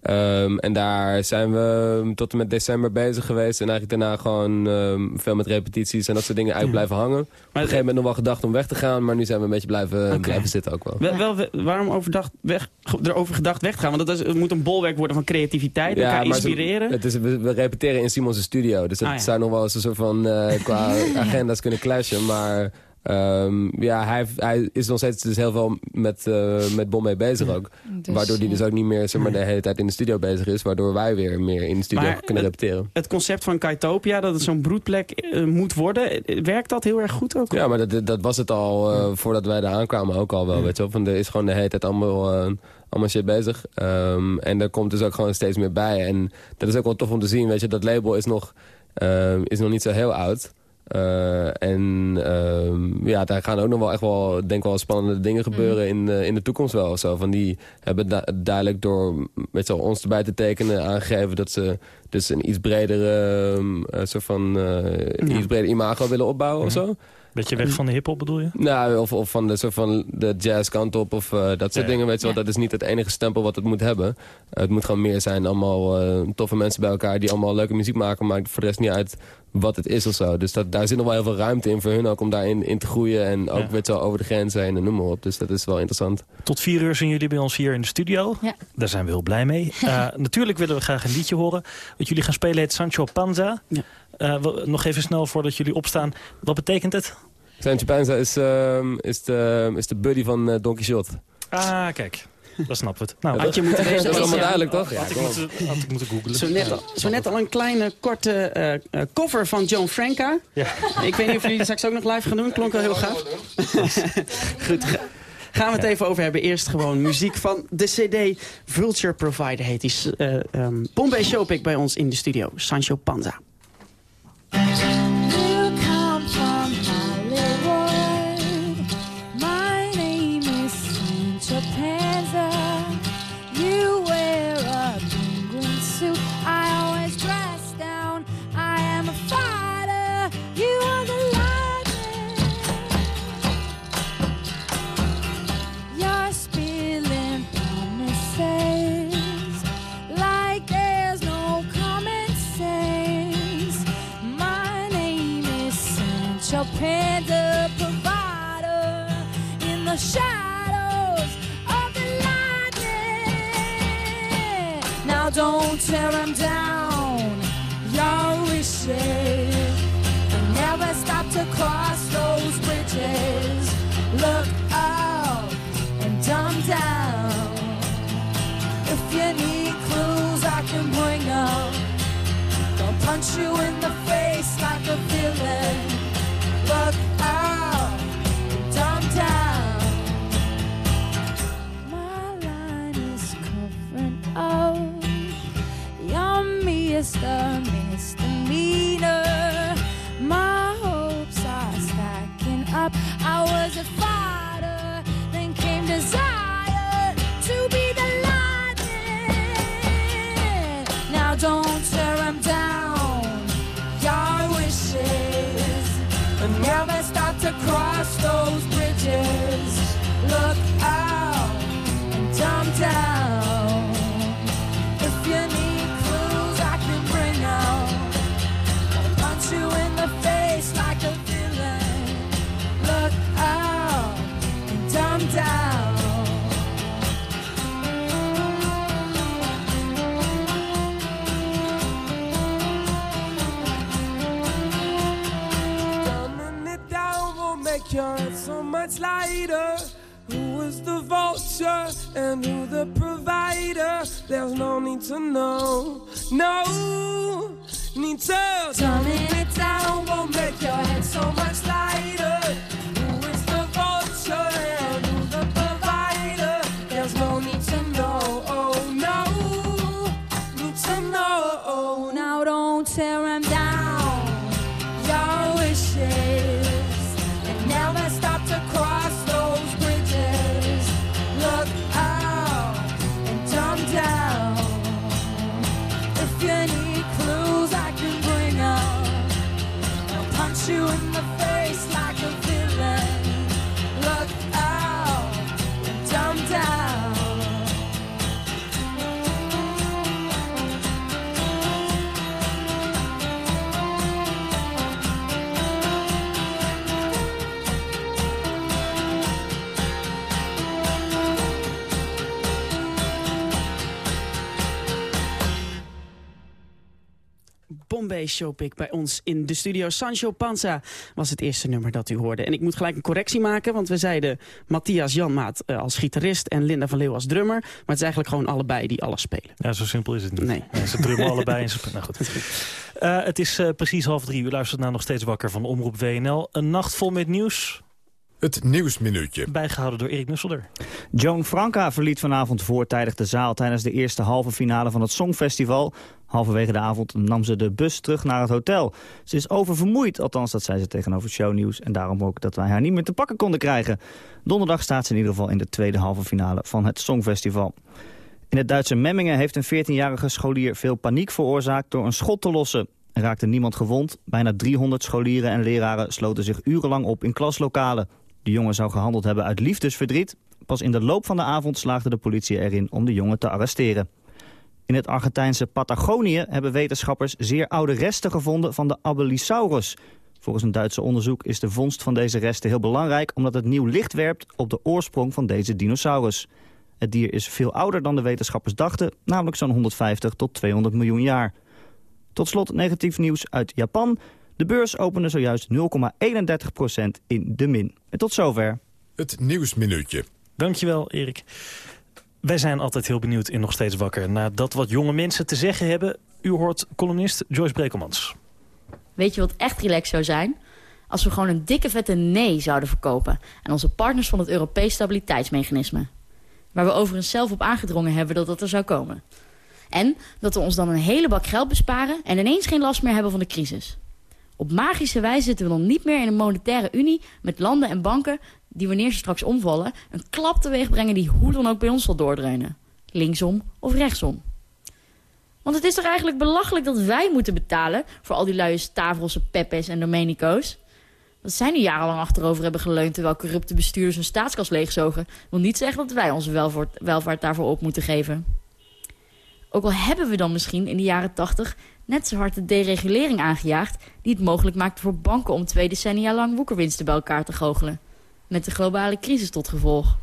Ehm, en daar zijn we tot en met december bezig geweest. En eigenlijk daarna gewoon ehm, veel met repetities en dat soort dingen eigenlijk blijven hangen. Maar, Op een gegeven moment nog wel gedacht om weg te gaan. Maar nu zijn we een beetje blijven, blijven zitten ook wel. Wel, wel, we- waarom overdacht weg, erover gedacht weg te gaan? Want dat is, het moet een bolwerk worden van creativiteit, elkaar maar zo- inspireren. het is, we, we repeteren in Simons' studio. Dus het Ah, ja. zou nog wel eens een soort van eh, qua *laughs* agenda's kunnen clashen. Maar ehm, ja, hij, hij is nog steeds dus heel veel met, eh met Bom mee bezig ook. Dus, waardoor hij dus ook niet meer zeg maar, de hele tijd in de studio bezig is. Waardoor wij weer meer in de studio Maar kunnen het- repeteren. Het concept van Kaitopia, dat het zo'n broedplek eh, moet worden, eh, werkt dat heel erg goed ook? Ja, maar dat, dat was het al eh, voordat wij daar aankwamen ook al wel. Weet je wel. Van, er is gewoon de hele tijd allemaal, allemaal shit bezig. Ehm, en er komt dus ook gewoon steeds meer bij. En dat is ook wel tof om te zien. Weet je, dat label is nog, ehm, is nog niet zo heel oud. Eh, en ehm, ja, daar gaan ook nog wel echt wel, denk wel spannende dingen gebeuren in, de- in de toekomst wel. of Zo. Van die hebben du- duidelijk door met zo ons erbij te tekenen aangegeven dat ze dus een iets bredere, ehm, eh, soort van, eh, iets breder imago willen opbouwen of zo. Beetje weg van de hiphop bedoel je? Nou, of, of van de soort van de jazzkant op of eh, dat soort Ja. dingen. Weet je wel, dat is niet het enige stempel wat het moet hebben. Eh, het moet gewoon meer zijn, allemaal eh, toffe mensen bij elkaar die allemaal leuke muziek maken. Maakt voor de rest niet uit wat het is of zo. Dus dat, daar zit nog wel heel veel ruimte in voor hun ook om daarin in te groeien. En ook Ja. je wel, over de grens heen en noem maar op. Dus dat is wel interessant. Tot vier uur zijn jullie bij ons hier in de studio. Ja. Daar zijn we heel blij mee. *laughs* Eh, natuurlijk willen we graag een liedje horen. Wat jullie gaan spelen heet Sancho Panza. Ja. Eh, nog even snel voordat jullie opstaan. Wat betekent het? Sancho Panza is, ehm, is, de, is de buddy van eh, Don Quixote. Ah, kijk. Dan snappen we het. Nou, Had je moeten Dat weten. is allemaal duidelijk, toch? Ja, had, ik moeten, had ik moeten googlen. Zo net, al, zo net al een kleine, korte eh, eh, cover van Joan Franca. Ja. Ik weet niet of jullie die straks ook nog live gaan doen. Klonk wel heel gaaf. *laughs* Goed, ga- gaan we het even over hebben. Eerst gewoon muziek van de cd Vulture Provider heet die. eh ehm, Bombay Showpick bij ons in de studio. Sancho Panza. Don't tear 'em down, your wishes. And never stop to cross those bridges. Look up and dumb down. If you need clues, I can bring 'em. Don't punch you in the face like a villain. Look out, Mr. misdemeanor. My hopes are stacking up. I was a fighter, then came desire to be the lightning. Now don't tear tear 'em down, your wishes. But never stop to cross those bridges. Lighter. Who is the vulture and who the provider? There's no need to know. No need to. Dumbing it down won't make your head so much lighter. Bombay Showpick bij ons in de studio. Sancho Panza was het eerste nummer dat u hoorde. En ik moet gelijk een correctie maken, want we zeiden Matthias Janmaat uh, als gitarist en Linda van Leeuw als drummer. Maar het is eigenlijk gewoon allebei die alles spelen. Ja, zo simpel is het niet. Nee. Ja, ze drummen allebei en ze Nou goed. *laughs* Uh, het is uh, precies half drie. U luistert naar nog steeds wakker van Omroep WNL. Een nacht vol met nieuws. Het Nieuwsminuutje. Bijgehouden door Erik Nusselder. Joan Franka verliet vanavond voortijdig de zaal... tijdens de eerste halve finale van het Songfestival. Halverwege de avond nam ze de bus terug naar het hotel. Ze is oververmoeid, althans dat zei ze tegenover shownieuws... en daarom ook dat wij haar niet meer te pakken konden krijgen. Donderdag staat ze in ieder geval in de tweede halve finale van het Songfestival. In het Duitse Memmingen heeft een 14-jarige scholier veel paniek veroorzaakt... door een schot te lossen. Er raakte niemand gewond. Bijna 300 scholieren en leraren sloten zich urenlang op in klaslokalen. De jongen zou gehandeld hebben uit liefdesverdriet. Pas in de loop van de avond slaagde de politie erin om de jongen te arresteren. In het Argentijnse Patagonië hebben wetenschappers zeer oude resten gevonden van de Abelisaurus. Volgens een Duitse onderzoek is de vondst van deze resten heel belangrijk... omdat het nieuw licht werpt op de oorsprong van deze dinosaurus. Het dier is veel ouder dan de wetenschappers dachten, namelijk zo'n 150 tot 200 miljoen jaar. Tot slot negatief nieuws uit Japan. De beurs opende zojuist 0,31% in de min. En tot zover. Het Nieuwsminuutje. Dankjewel, Erik. Wij zijn altijd heel benieuwd in Nog Steeds Wakker... naar dat wat jonge mensen te zeggen hebben. U hoort columnist Joyce Brekelmans. Weet je wat echt relaxed zou zijn? Als we gewoon een dikke vette nee zouden verkopen... aan onze partners van het Europees Stabiliteitsmechanisme. Waar we overigens zelf op aangedrongen hebben dat dat er zou komen. En dat we ons dan een hele bak geld besparen... en ineens geen last meer hebben van de crisis. Op magische wijze zitten we dan niet meer in een monetaire unie... met landen en banken die wanneer ze straks omvallen... een klap teweeg brengen die hoe dan ook bij ons zal doordreunen. Linksom of rechtsom. Want het is toch eigenlijk belachelijk dat wij moeten betalen... voor al die luie Stavrosse, Peppes en Domenico's? Dat zij nu jarenlang achterover hebben geleund... terwijl corrupte bestuurders hun staatskas leegzogen... wil niet zeggen dat wij onze welvaart, welvaart daarvoor op moeten geven. Ook al hebben we dan misschien in de jaren 80 net zo hard de deregulering aangejaagd... die het mogelijk maakte voor banken om twee decennia lang woekerwinsten bij elkaar te goochelen. Met de globale crisis tot gevolg.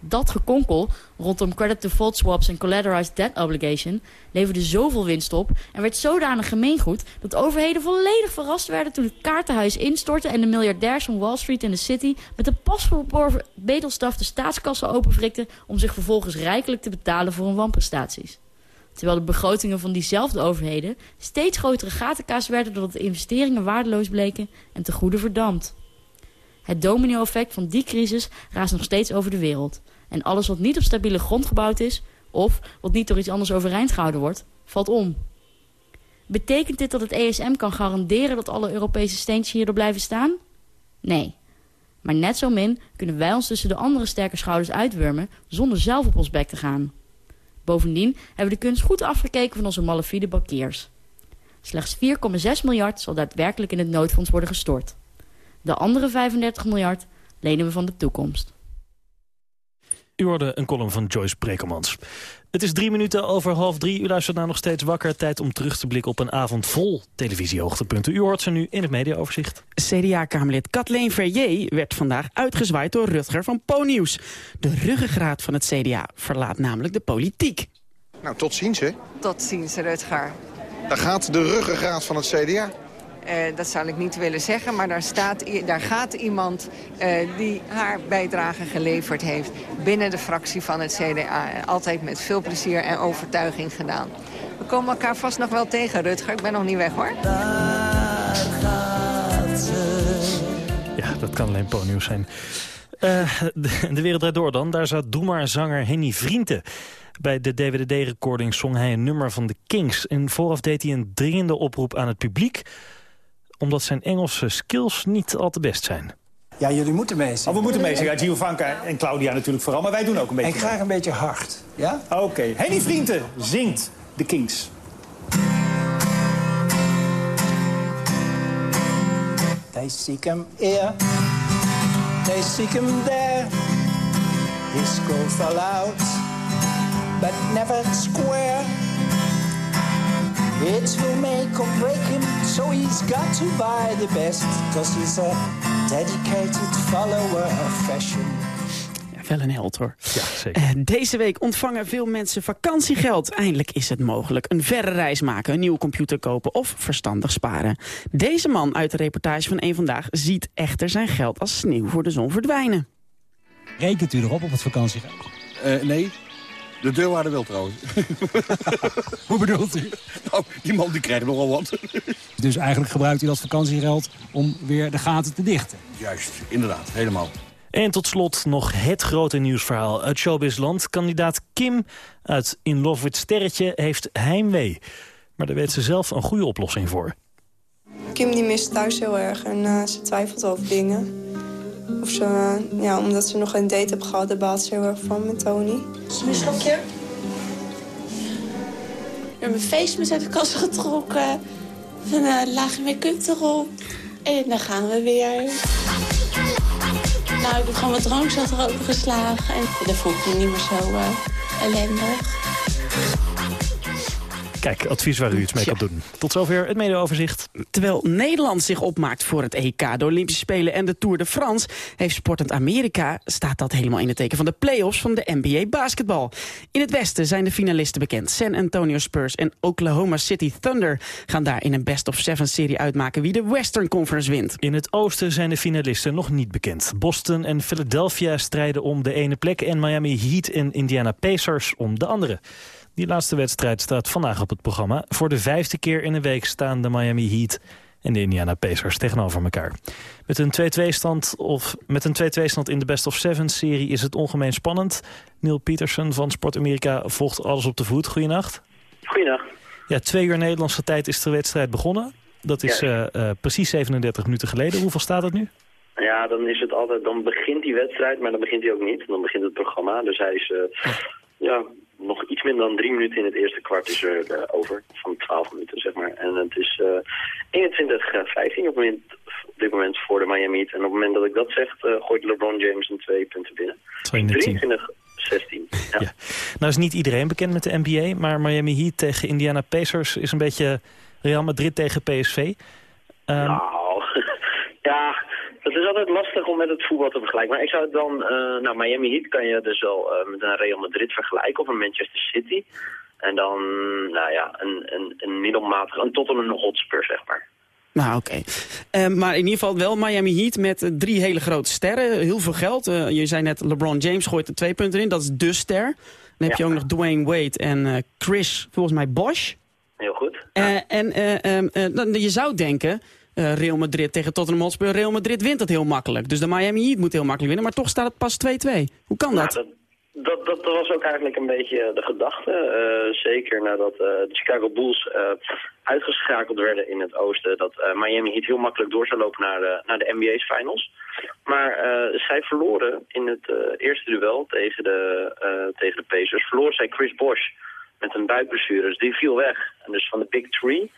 Dat gekonkel rondom credit default swaps en collateralized debt obligation leverde zoveel winst op en werd zodanig gemeengoed dat overheden volledig verrast werden toen het kaartenhuis instortte en de miljardairs van Wall Street en de City met de pasverborgen bedelstaf de staatskassen openvrikten om zich vervolgens rijkelijk te betalen voor hun wanprestaties. Terwijl de begrotingen van diezelfde overheden steeds grotere gatenkaas werden doordat de investeringen waardeloos bleken en te goede verdampt. Het domino-effect van die crisis raast nog steeds over de wereld. En alles wat niet op stabiele grond gebouwd is... of wat niet door iets anders overeind gehouden wordt, valt om. Betekent dit dat het ESM kan garanderen dat alle Europese steentjes hierdoor blijven staan? Nee. Maar net zo min kunnen wij ons tussen de andere sterke schouders uitwurmen... zonder zelf op ons bek te gaan. Bovendien hebben we de kunst goed afgekeken van onze malafide bankiers. Slechts 4,6 miljard zal daadwerkelijk in het noodfonds worden gestort. De andere 35 miljard lenen we van de toekomst. U hoorde een column van Joyce Brekelmans. Het is drie minuten over half drie. U luistert naar nog steeds wakker. Tijd om terug te blikken op een avond vol televisiehoogtepunten. U hoort ze nu in het mediaoverzicht. CDA-kamerlid Kathleen Verrier werd vandaag uitgezwaaid door Rutger van Ponius. De ruggengraat van het CDA verlaat namelijk de politiek. Nou, tot ziens, hè? Tot ziens, Rutger. Daar gaat de ruggengraat van het CDA. Uh, dat zou ik niet willen zeggen, maar daar, staat, daar gaat iemand uh, die haar bijdrage geleverd heeft binnen de fractie van het CDA. Altijd met veel plezier en overtuiging gedaan. We komen elkaar vast nog wel tegen, Rutger. Ik ben nog niet weg, hoor. Ja, dat kan alleen Ponius zijn. Uh, de, wereld draait door dan. Daar zat Doe maar zanger Henny Vrienden. Bij de DWDD-recording zong hij een nummer van de Kings. En vooraf deed hij een dringende oproep aan het publiek omdat zijn Engelse skills niet al te best zijn. Ja, jullie moeten meezingen. Oh, we moeten meezingen. Ja, Giovanka en Claudia natuurlijk vooral, maar wij doen ook een beetje En graag een beetje hard, ja? Oké. Okay. Henny Vrienden zingt de Kings. They seek him here, they seek him there. His scroll fell out, but never square. It will make or break him, so he's got to buy the best. Cause he's a dedicated follower of fashion. Wel een held hoor. Ja, zeker. Eh, deze week ontvangen veel mensen vakantiegeld. Eindelijk is het mogelijk. Een verre reis maken, een nieuwe computer kopen of verstandig sparen. Deze man uit de reportage van Eén Vandaag ziet echter zijn geld als sneeuw voor de zon verdwijnen. Rekent u erop op het vakantiegeld? Eh, nee, de deurwaarder wil trouwens. *laughs* Hoe bedoelt u? Nou, die man die krijgt nogal wat. Dus eigenlijk gebruikt u dat vakantiegeld om weer de gaten te dichten? Juist, inderdaad, helemaal. En tot slot nog het grote nieuwsverhaal uit Showbizland. Kandidaat Kim uit In Love with Sterretje heeft heimwee. Maar daar weet ze zelf een goede oplossing voor. Kim die mist thuis heel erg en eh, ze twijfelt over dingen. Of ze, eh, ja, omdat ze nog een date heeft gehad, daar baalt ze heel erg van met Tony. Een slokje? We hebben feestmes uit de kast getrokken. Een uh, lage make-up erop. En dan gaan we weer. Nou, ik heb gewoon wat drankzat erover geslagen. En dan voel ik me niet meer zo uh, ellendig. Kijk, advies waar u iets mee kan doen. Tot zover het medeoverzicht. Terwijl Nederland zich opmaakt voor het EK, de Olympische Spelen en de Tour de France... heeft Sportend Amerika, staat dat helemaal in het teken van de play-offs van de NBA basketbal. In het westen zijn de finalisten bekend. San Antonio Spurs en Oklahoma City Thunder gaan daar in een best-of-seven-serie uitmaken wie de Western Conference wint. In het oosten zijn de finalisten nog niet bekend. Boston en Philadelphia strijden om de ene plek... en Miami Heat en Indiana Pacers om de andere. Die laatste wedstrijd staat vandaag op het programma. Voor de vijfde keer in een week staan de Miami Heat en de Indiana Pacers tegenover elkaar. Met een 2-2 stand, of met een 2-2 stand in de Best of Seven serie is het ongemeen spannend. Neil Petersen van Sport Amerika volgt alles op de voet. Goedenacht. Goedenacht. Ja, twee uur Nederlandse tijd is de wedstrijd begonnen. Dat is uh, uh, precies 37 minuten geleden. Hoeveel staat het nu? Ja, dan is het altijd, dan begint die wedstrijd, maar dan begint hij ook niet. Dan begint het programma. Dus hij is, uh, ja, nog iets minder dan drie minuten in het eerste kwart is er uh, over. Van 12 minuten, zeg maar. En het is uh, 21-15 op, op dit moment voor de Miami Heat. En op het moment dat ik dat zeg, gooit LeBron James een twee punten binnen. 23 16. Ja. ja. Nou is niet iedereen bekend met de NBA, maar Miami Heat tegen Indiana Pacers is een beetje Real Madrid tegen PSV. Um... Nou, *laughs* ja, altijd lastig om met het voetbal te vergelijken. Maar ik zou het dan... Uh, nou, Miami Heat kan je dus wel uh, met een Real Madrid vergelijken of een Manchester City. En dan, nou ja, een, een, een middelmatig... Een Tottenham Hotspur, zeg maar. Nou, oké. Okay. Uh, maar in ieder geval wel Miami Heat met drie hele grote sterren. Heel veel geld. Je zei net, LeBron James gooit er twee punten in. Dat is de ster. Dan heb ja. je ook nog Dwayne Wade en Chris, volgens mij Bosch. Heel goed. Ja. en ehm, je zou denken... Uh, Real Madrid tegen Tottenham Hotspur. Real Madrid wint dat heel makkelijk. Dus de Miami Heat moet heel makkelijk winnen. Maar toch staat het pas 2-2. Hoe kan dat? Nou, dat, dat, dat, was ook eigenlijk een beetje de gedachte. Uh, zeker nadat uh, de Chicago Bulls uitgeschakeld werden in het oosten. Dat Miami Heat heel makkelijk door zou lopen naar de, naar de NBA's finals. Maar zij verloren in het eerste duel tegen de, tegen de Pacers. Verloor zij Chris Bosh met een buikblessure. Dus die viel weg. En dus van de Big Three...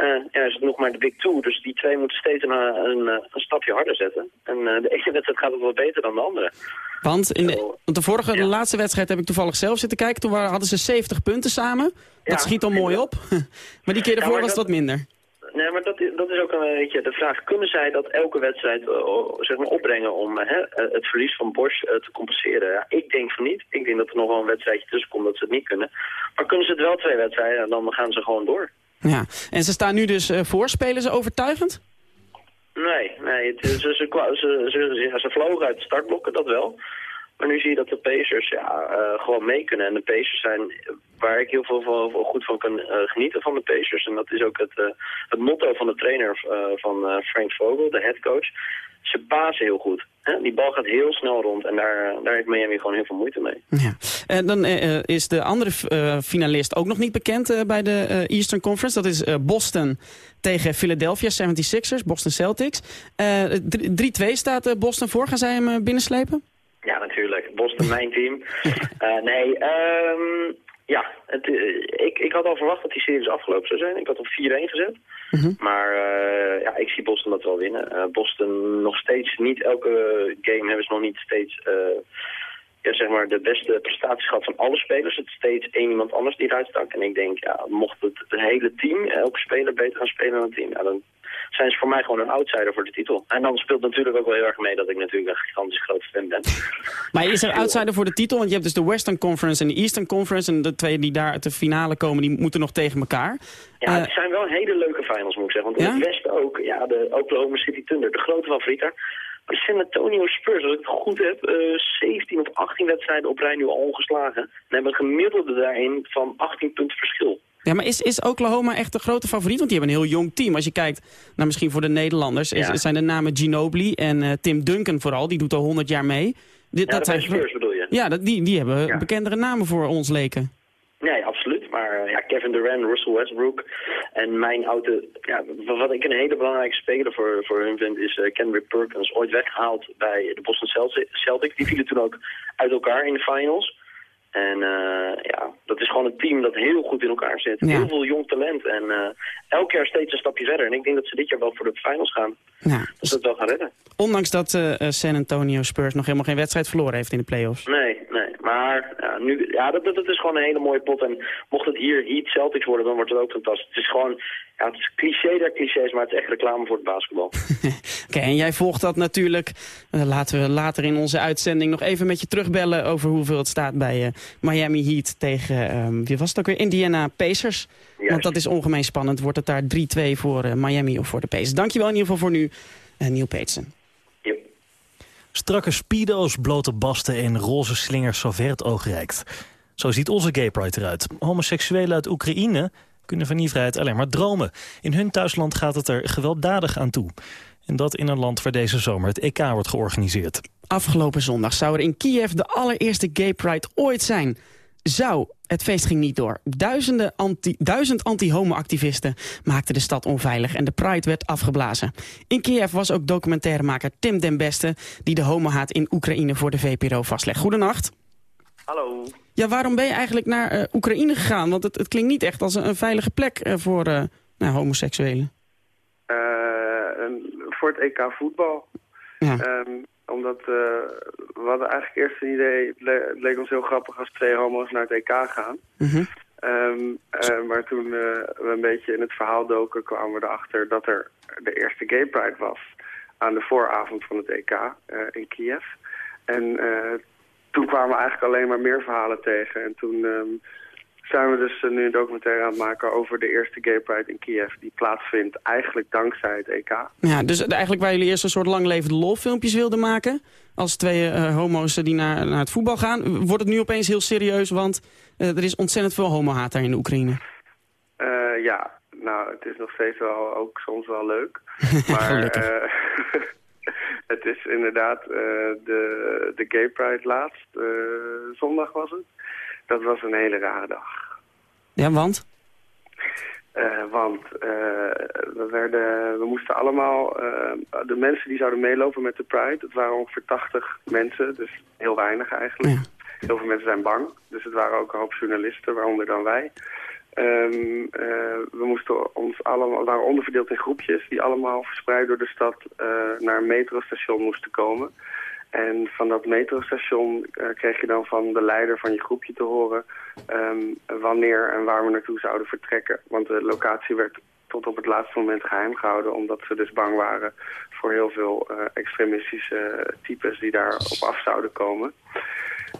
Uh, ja, is het nog maar de Big Two. Dus die twee moeten steeds een, een, een stapje harder zetten. En de ene wedstrijd gaat het wel beter dan de andere. Want in de, want de vorige, ja. de laatste wedstrijd heb ik toevallig zelf zitten kijken. Toen waren, hadden ze 70 punten samen. Dat ja, schiet al mooi op. *laughs* maar die keer daarvoor ja, was het wat minder. Nee, maar dat is, dat is ook een beetje de vraag. Kunnen zij dat elke wedstrijd uh, zeg maar opbrengen om het verlies van Bosch te compenseren? Ja, ik denk van niet. Ik denk dat er nog wel een wedstrijdje tussen komt dat ze het niet kunnen. Maar kunnen ze het wel twee wedstrijden en dan gaan ze gewoon door. Ja, en ze staan nu dus uh, voor. Spelen ze overtuigend? Nee, nee het, ze, ze, ze, ze, vlogen uit de startblokken, dat wel. Maar nu zie je dat de Pacers ja, uh, gewoon mee kunnen. En de Pacers zijn waar ik heel veel van, goed van kan uh, genieten van de Pacers. En dat is ook het, het motto van de trainer van Frank Vogel, de headcoach. Ze pasen heel goed. Hè? Die bal gaat heel snel rond en daar, daar heeft Miami gewoon heel veel moeite mee. Ja. En dan is de andere finalist ook nog niet bekend bij de Eastern Conference. Dat is Boston tegen Philadelphia 76ers, Boston Celtics. 3-2 staat Boston voor. Gaan zij hem binnenslepen? Ja, natuurlijk. Boston, mijn team. *laughs* nee, um, ja, het, ik, ik had al verwacht dat die series afgelopen zou zijn. Ik had op 4-1 gezet. -hmm. Maar uh, ja, ik zie Boston dat wel winnen. Boston nog steeds, niet elke game hebben ze nog niet steeds ja, zeg maar de beste prestaties gehad van alle spelers. Het steeds één iemand anders die eruit stak. En ik denk, ja, mocht het, het hele team, elke speler beter gaan spelen dan het team, dan zijn ze voor mij gewoon een outsider voor de titel. En dan speelt natuurlijk ook wel heel erg mee dat ik natuurlijk een gigantisch grote fan ben. Maar is er outsider voor de titel? Want je hebt dus de Western Conference en de Eastern Conference. En de twee die daar uit de finale komen, die moeten nog tegen elkaar. Ja, Eh, het zijn wel hele leuke finals, moet ik zeggen. Want in Ja? het Westen ook, ja, de Oklahoma City Thunder, de grote favoriet daar. Maar de San Antonio Spurs, als ik het goed heb, eh 17 of 18 wedstrijden op rij nu al ongeslagen. En hebben een gemiddelde daarin van 18 punten verschil. Ja, maar is, is Oklahoma echt de grote favoriet? Want die hebben een heel jong team. Als je kijkt naar misschien voor de Nederlanders... Is, Ja. zijn de namen Ginobili en eh, Tim Duncan vooral. Die doet al 100 jaar mee. Dit, Ja, de Spurs bedoel je? Ja, dat, die, die hebben bekendere namen voor ons leken. Nee, absoluut. Maar eh, ja, Kevin Durant, Russell Westbrook en mijn oude... Ja, wat ik een hele belangrijke speler voor, voor hun vind is Kendrick Perkins. Ooit weggehaald bij de Boston Celti- Celtics. Die vielen toen ook uit elkaar in de finals. En eh, ja, dat is gewoon een team dat heel goed in elkaar zit. Ja. Heel veel jong talent. En eh, elk jaar steeds een stapje verder. En ik denk dat ze dit jaar wel voor de finals gaan. Ja. Dat ze het wel gaan redden. Ondanks dat eh, San Antonio Spurs nog helemaal geen wedstrijd verloren heeft in de playoffs. Nee, nee. Maar ja, nu, ja, dat, is gewoon een hele mooie pot. En mocht het hier Heat Celtics worden, dan wordt het ook fantastisch. Het is gewoon, ja, het is cliché der clichés, maar het is echt reclame voor het basketbal. *laughs* Oké, en jij volgt dat natuurlijk. Eh, laten we later in onze uitzending nog even met je terugbellen... over hoeveel het staat bij eh, Miami Heat tegen, ehm, wie was het ook weer, Indiana Pacers. Want dat is ongemeen spannend. Wordt het daar 3-2 voor eh, Miami of voor de Pacers? Dankjewel in ieder geval voor nu, uh, Neil Peetsen. Strakke speedo's, blote basten en roze slingers zo ver het oog reikt. Zo ziet onze gay pride eruit. Homoseksuelen uit Oekraïne kunnen van die vrijheid alleen maar dromen. In hun thuisland gaat het er gewelddadig aan toe. En dat in een land waar deze zomer het EK wordt georganiseerd. Afgelopen zondag zou er in Kiev de allereerste gay pride ooit zijn. Zou. Het feest ging niet door. Duizenden anti, duizend anti-homo-activisten maakten de stad onveilig en de pride werd afgeblazen. In Kiev was ook documentairemaker Tim den Beste... die de homohaat in Oekraïne voor de VPRO vastlegt. Goedenacht. Hallo. Ja, waarom ben je eigenlijk naar uh, Oekraïne gegaan? Want het, het, klinkt niet echt als een, een veilige plek uh, voor uh, nou, homoseksuelen. Voor het EK voetbal. Ja. Um, omdat we hadden eigenlijk eerst een idee, het, le het, leek ons heel grappig als twee homo's naar het EK gaan. Mm -hmm. um, maar toen we een beetje in het verhaal doken kwamen we erachter dat er de eerste gay pride was aan de vooravond van het EK in Kiev. En toen kwamen we eigenlijk alleen maar meer verhalen tegen. En toen um, zijn we dus uh, nu een documentaire aan het maken over de eerste Gay Pride in Kiev. Die plaatsvindt eigenlijk dankzij het EK. Ja, dus eigenlijk waar jullie eerst een soort lang levende lol filmpjes wilden maken. Als twee uh, homo's die naar, naar het voetbal gaan. Wordt het nu opeens heel serieus, want uh, er is ontzettend veel homohaat daar in de Oekraïne. Uh, ja, nou het is nog steeds wel ook soms wel leuk. *laughs* maar *laughs* het is inderdaad de, de Gay Pride laatst, zondag was het. Dat was een hele rare dag. Ja, want? Uh, want we, werden, we moesten allemaal, de mensen die zouden meelopen met de Pride, het waren ongeveer 80 mensen, dus heel weinig eigenlijk. Ja. Heel veel mensen zijn bang, dus het waren ook een hoop journalisten, waaronder dan wij. Um, uh, we moesten ons allemaal, waren onderverdeeld in groepjes die allemaal verspreid door de stad naar een metrostation moesten komen. En van dat metrostation uh, kreeg je dan van de leider van je groepje te horen um, wanneer en waar we naartoe zouden vertrekken. Want de locatie werd tot op het laatste moment geheim gehouden, omdat ze dus bang waren voor heel veel extremistische types die daar op af zouden komen.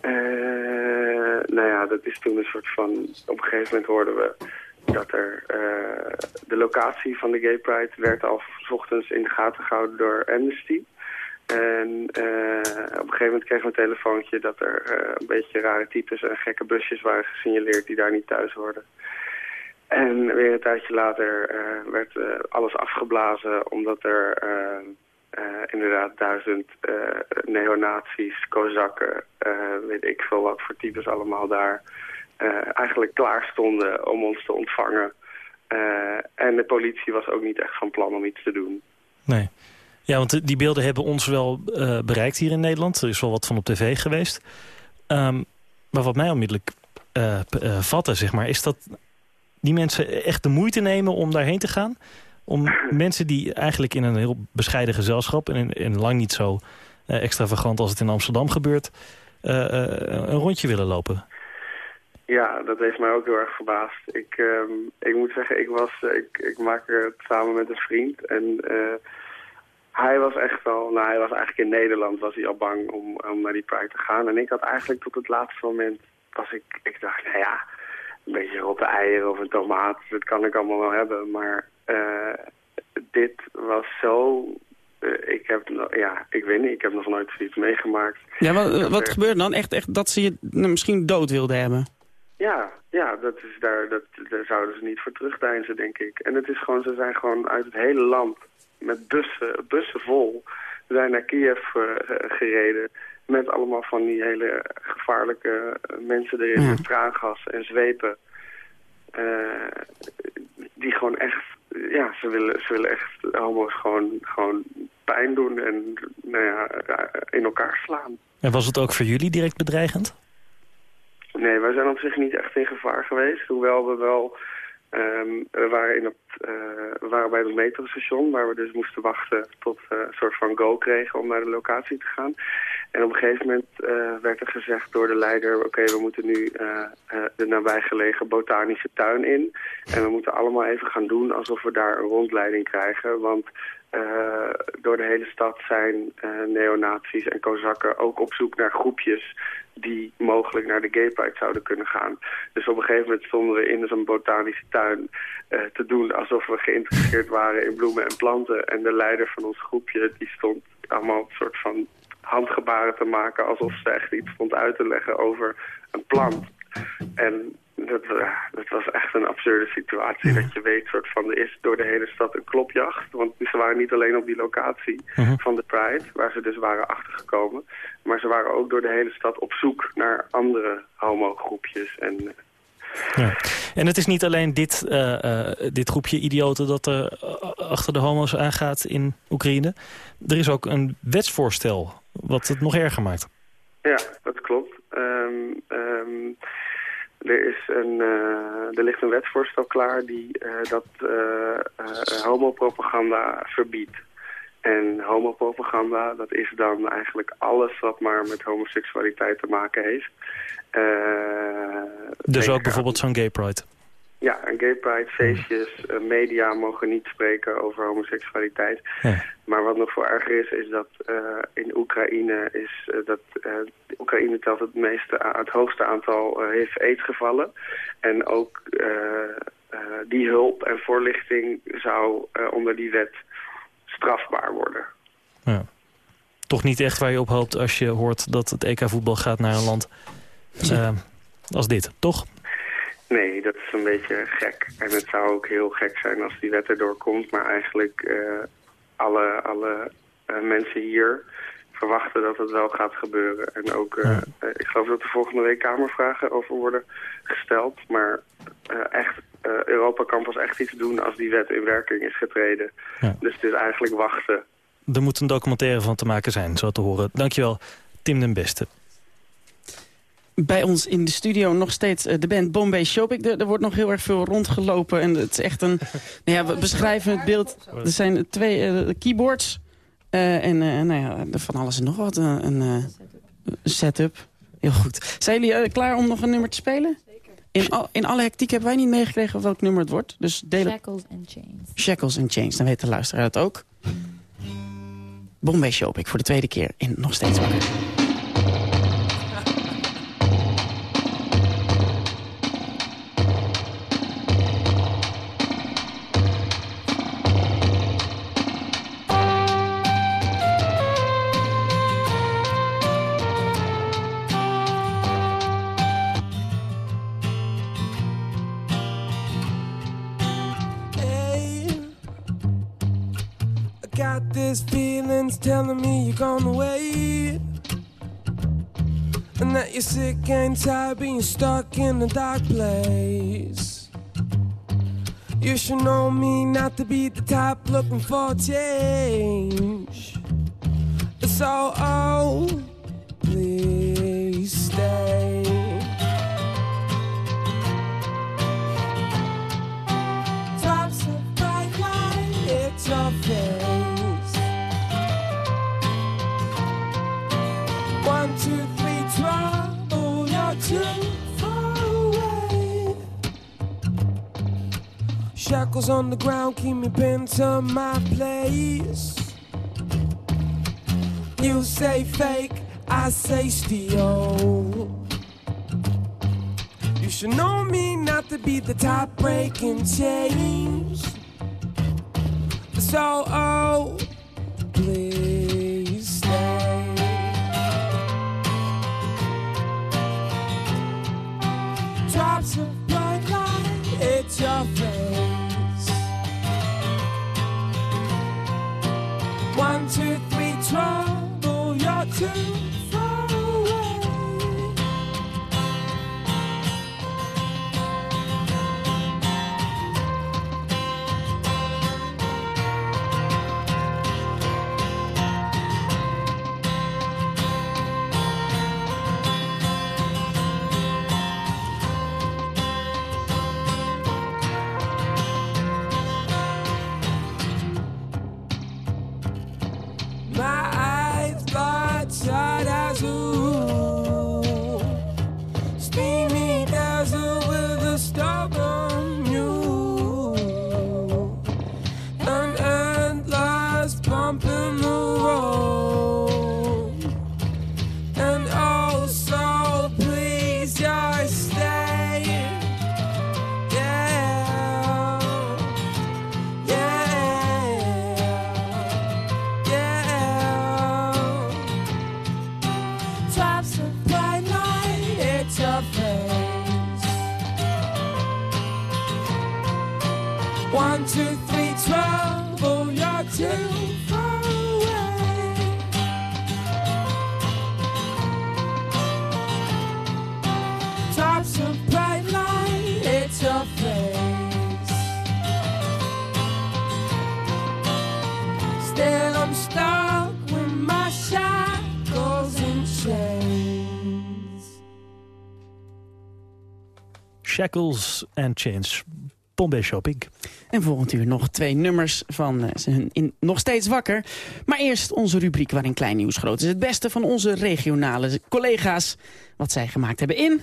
Uh, nou ja, dat is toen een soort van... Op een gegeven moment hoorden we dat er... De locatie van de Gay Pride werd al ochtends in de gaten gehouden door Amnesty. En uh, op een gegeven moment kregen we een telefoontje dat er een beetje rare types en gekke busjes waren gesignaleerd die daar niet thuis hoorden. En weer een tijdje later werd alles afgeblazen omdat er... Inderdaad duizend neonazies, kozakken, weet ik veel wat voor types allemaal daar eigenlijk klaar stonden om ons te ontvangen. en de politie was ook niet echt van plan om iets te doen. Nee. Ja, want die beelden hebben ons wel bereikt hier in Nederland. Er is wel wat van op tv geweest. Um, maar wat mij onmiddellijk vatte, zeg maar, is dat die mensen echt de moeite nemen om daarheen te gaan om mensen die eigenlijk in een heel bescheiden gezelschap... en, lang niet zo extravagant als het in Amsterdam gebeurt... Een rondje willen lopen. Ja, dat heeft mij ook heel erg verbaasd. Ik, ehm, ik moet zeggen, ik, was, eh, ik, ik maak het samen met een vriend. En eh, hij was echt al, nou hij was eigenlijk in Nederland, was hij al bang om, om naar die Pride te gaan. En ik had eigenlijk tot het laatste moment, was ik, ik dacht, nou ja, een beetje rotte eieren of een tomaat, dat kan ik allemaal wel hebben. Maar eh, dit was zo, eh, ik heb, no- ja, ik weet niet, ik heb nog nooit zoiets meegemaakt. Ja, wat, wat er- gebeurt dan? Echt, echt dat ze je nou, misschien dood wilden hebben? Ja, ja, dat is daar, dat, daar zouden ze niet voor terugdeinzen, denk ik. En het is gewoon, ze zijn gewoon uit het hele land met bussen, bussen vol, zijn naar Kiev eh, gereden. Met allemaal van die hele gevaarlijke eh, mensen erin, Ja. met traangas en zwepen. Eh, die gewoon echt, ja, ze willen, ze willen echt homo's gewoon, gewoon pijn doen en nou ja, in elkaar slaan. En was het ook voor jullie direct bedreigend? Nee, wij zijn op zich niet echt in gevaar geweest. Hoewel we wel... ehm, we, waren in eh, waren bij het metrostation waar we dus moesten wachten tot we een soort van go kregen om naar de locatie te gaan. En op een gegeven moment eh, werd er gezegd door de leider, oké, we moeten nu eh, de nabijgelegen botanische tuin in. En we moeten allemaal even gaan doen alsof we daar een rondleiding krijgen. Want door de hele stad zijn neonazies en kozakken ook op zoek naar groepjes die mogelijk naar de gay pride zouden kunnen gaan. Dus op een gegeven moment stonden we in zo'n botanische tuin eh, te doen alsof we geïnteresseerd waren in bloemen en planten. En de leider van ons groepje die stond allemaal een soort van handgebaren te maken alsof ze echt iets stond uit te leggen over een plant. En dat, wa- dat was echt een absurde situatie. Dat je weet, soort van, er is door de hele stad een klopjacht. Want ze waren niet alleen op die locatie van de Pride, waar ze dus waren achtergekomen. Maar ze waren ook door de hele stad op zoek naar andere homogroepjes. En eh, Ja. En het is niet alleen dit, eh, eh, dit groepje idioten dat er eh, achter de homo's aangaat in Oekraïne. Er is ook een wetsvoorstel wat het nog erger maakt. Ja, dat klopt. Ehm, er, is een, eh, er ligt een wetsvoorstel klaar die eh, dat eh, homopropaganda verbiedt. En homopropaganda, dat is dan eigenlijk alles wat maar met homoseksualiteit te maken heeft. Dus ook bijvoorbeeld zo'n gay pride. Ja, en gay pride feestjes, eh, media mogen niet spreken over homoseksualiteit. Ja. Maar wat nog veel erger is, is dat eh, in Oekraïne is eh, dat Oekraïne telt het meeste, het hoogste aantal uh, HIV-AIDS-gevallen. En ook die hulp en voorlichting zou onder die wet strafbaar worden. Ja. Toch niet echt waar je op hoopt als je hoort dat het EK voetbal gaat naar een land als dit, toch? Nee, dat is een beetje gek. En het zou ook heel gek zijn als die wet erdoor komt. Maar eigenlijk eh, alle, alle eh, mensen hier verwachten dat het wel gaat gebeuren. En ook, eh, ik geloof dat er volgende week kamervragen over worden gesteld. Maar echt, Europa kan pas echt iets doen als die wet in werking is getreden. Dus het is eigenlijk wachten. Er moet een documentaire van te maken zijn, zo te horen. Dankjewel, Tim den Beste. Bij ons in de studio nog steeds eh, de band Bombay Shopping. Er, er wordt nog heel erg veel rondgelopen. En het is echt een... *laughs* Nou ja, we beschrijven het beeld. Er zijn twee eh, keyboards. eh, en eh, nou ja, van alles en nog wat. een een setup. Heel goed. Zijn jullie klaar om nog een nummer te spelen? In, al, in alle hectiek hebben wij niet meegekregen welk nummer het wordt. Dus delen... Shackles and Chains. Shackles and Chains. Dan weet de luisteraar het ook. Bombay Shopping voor de tweede keer in Nog Steeds Wakker. In a dark place. You should know me not to be the type looking for change. It's so, oh, Shackles on the ground keep me pinned to my place. You say fake, I say steal. You should know me not to be the top breaking change. So, oh, Shackles and Chains. Bombay Shopping. En volgend uur nog twee nummers van eh, in Nog Steeds Wakker. Maar eerst onze rubriek waarin klein nieuws groot is. Het beste van onze regionale collega's. Wat zij gemaakt hebben in...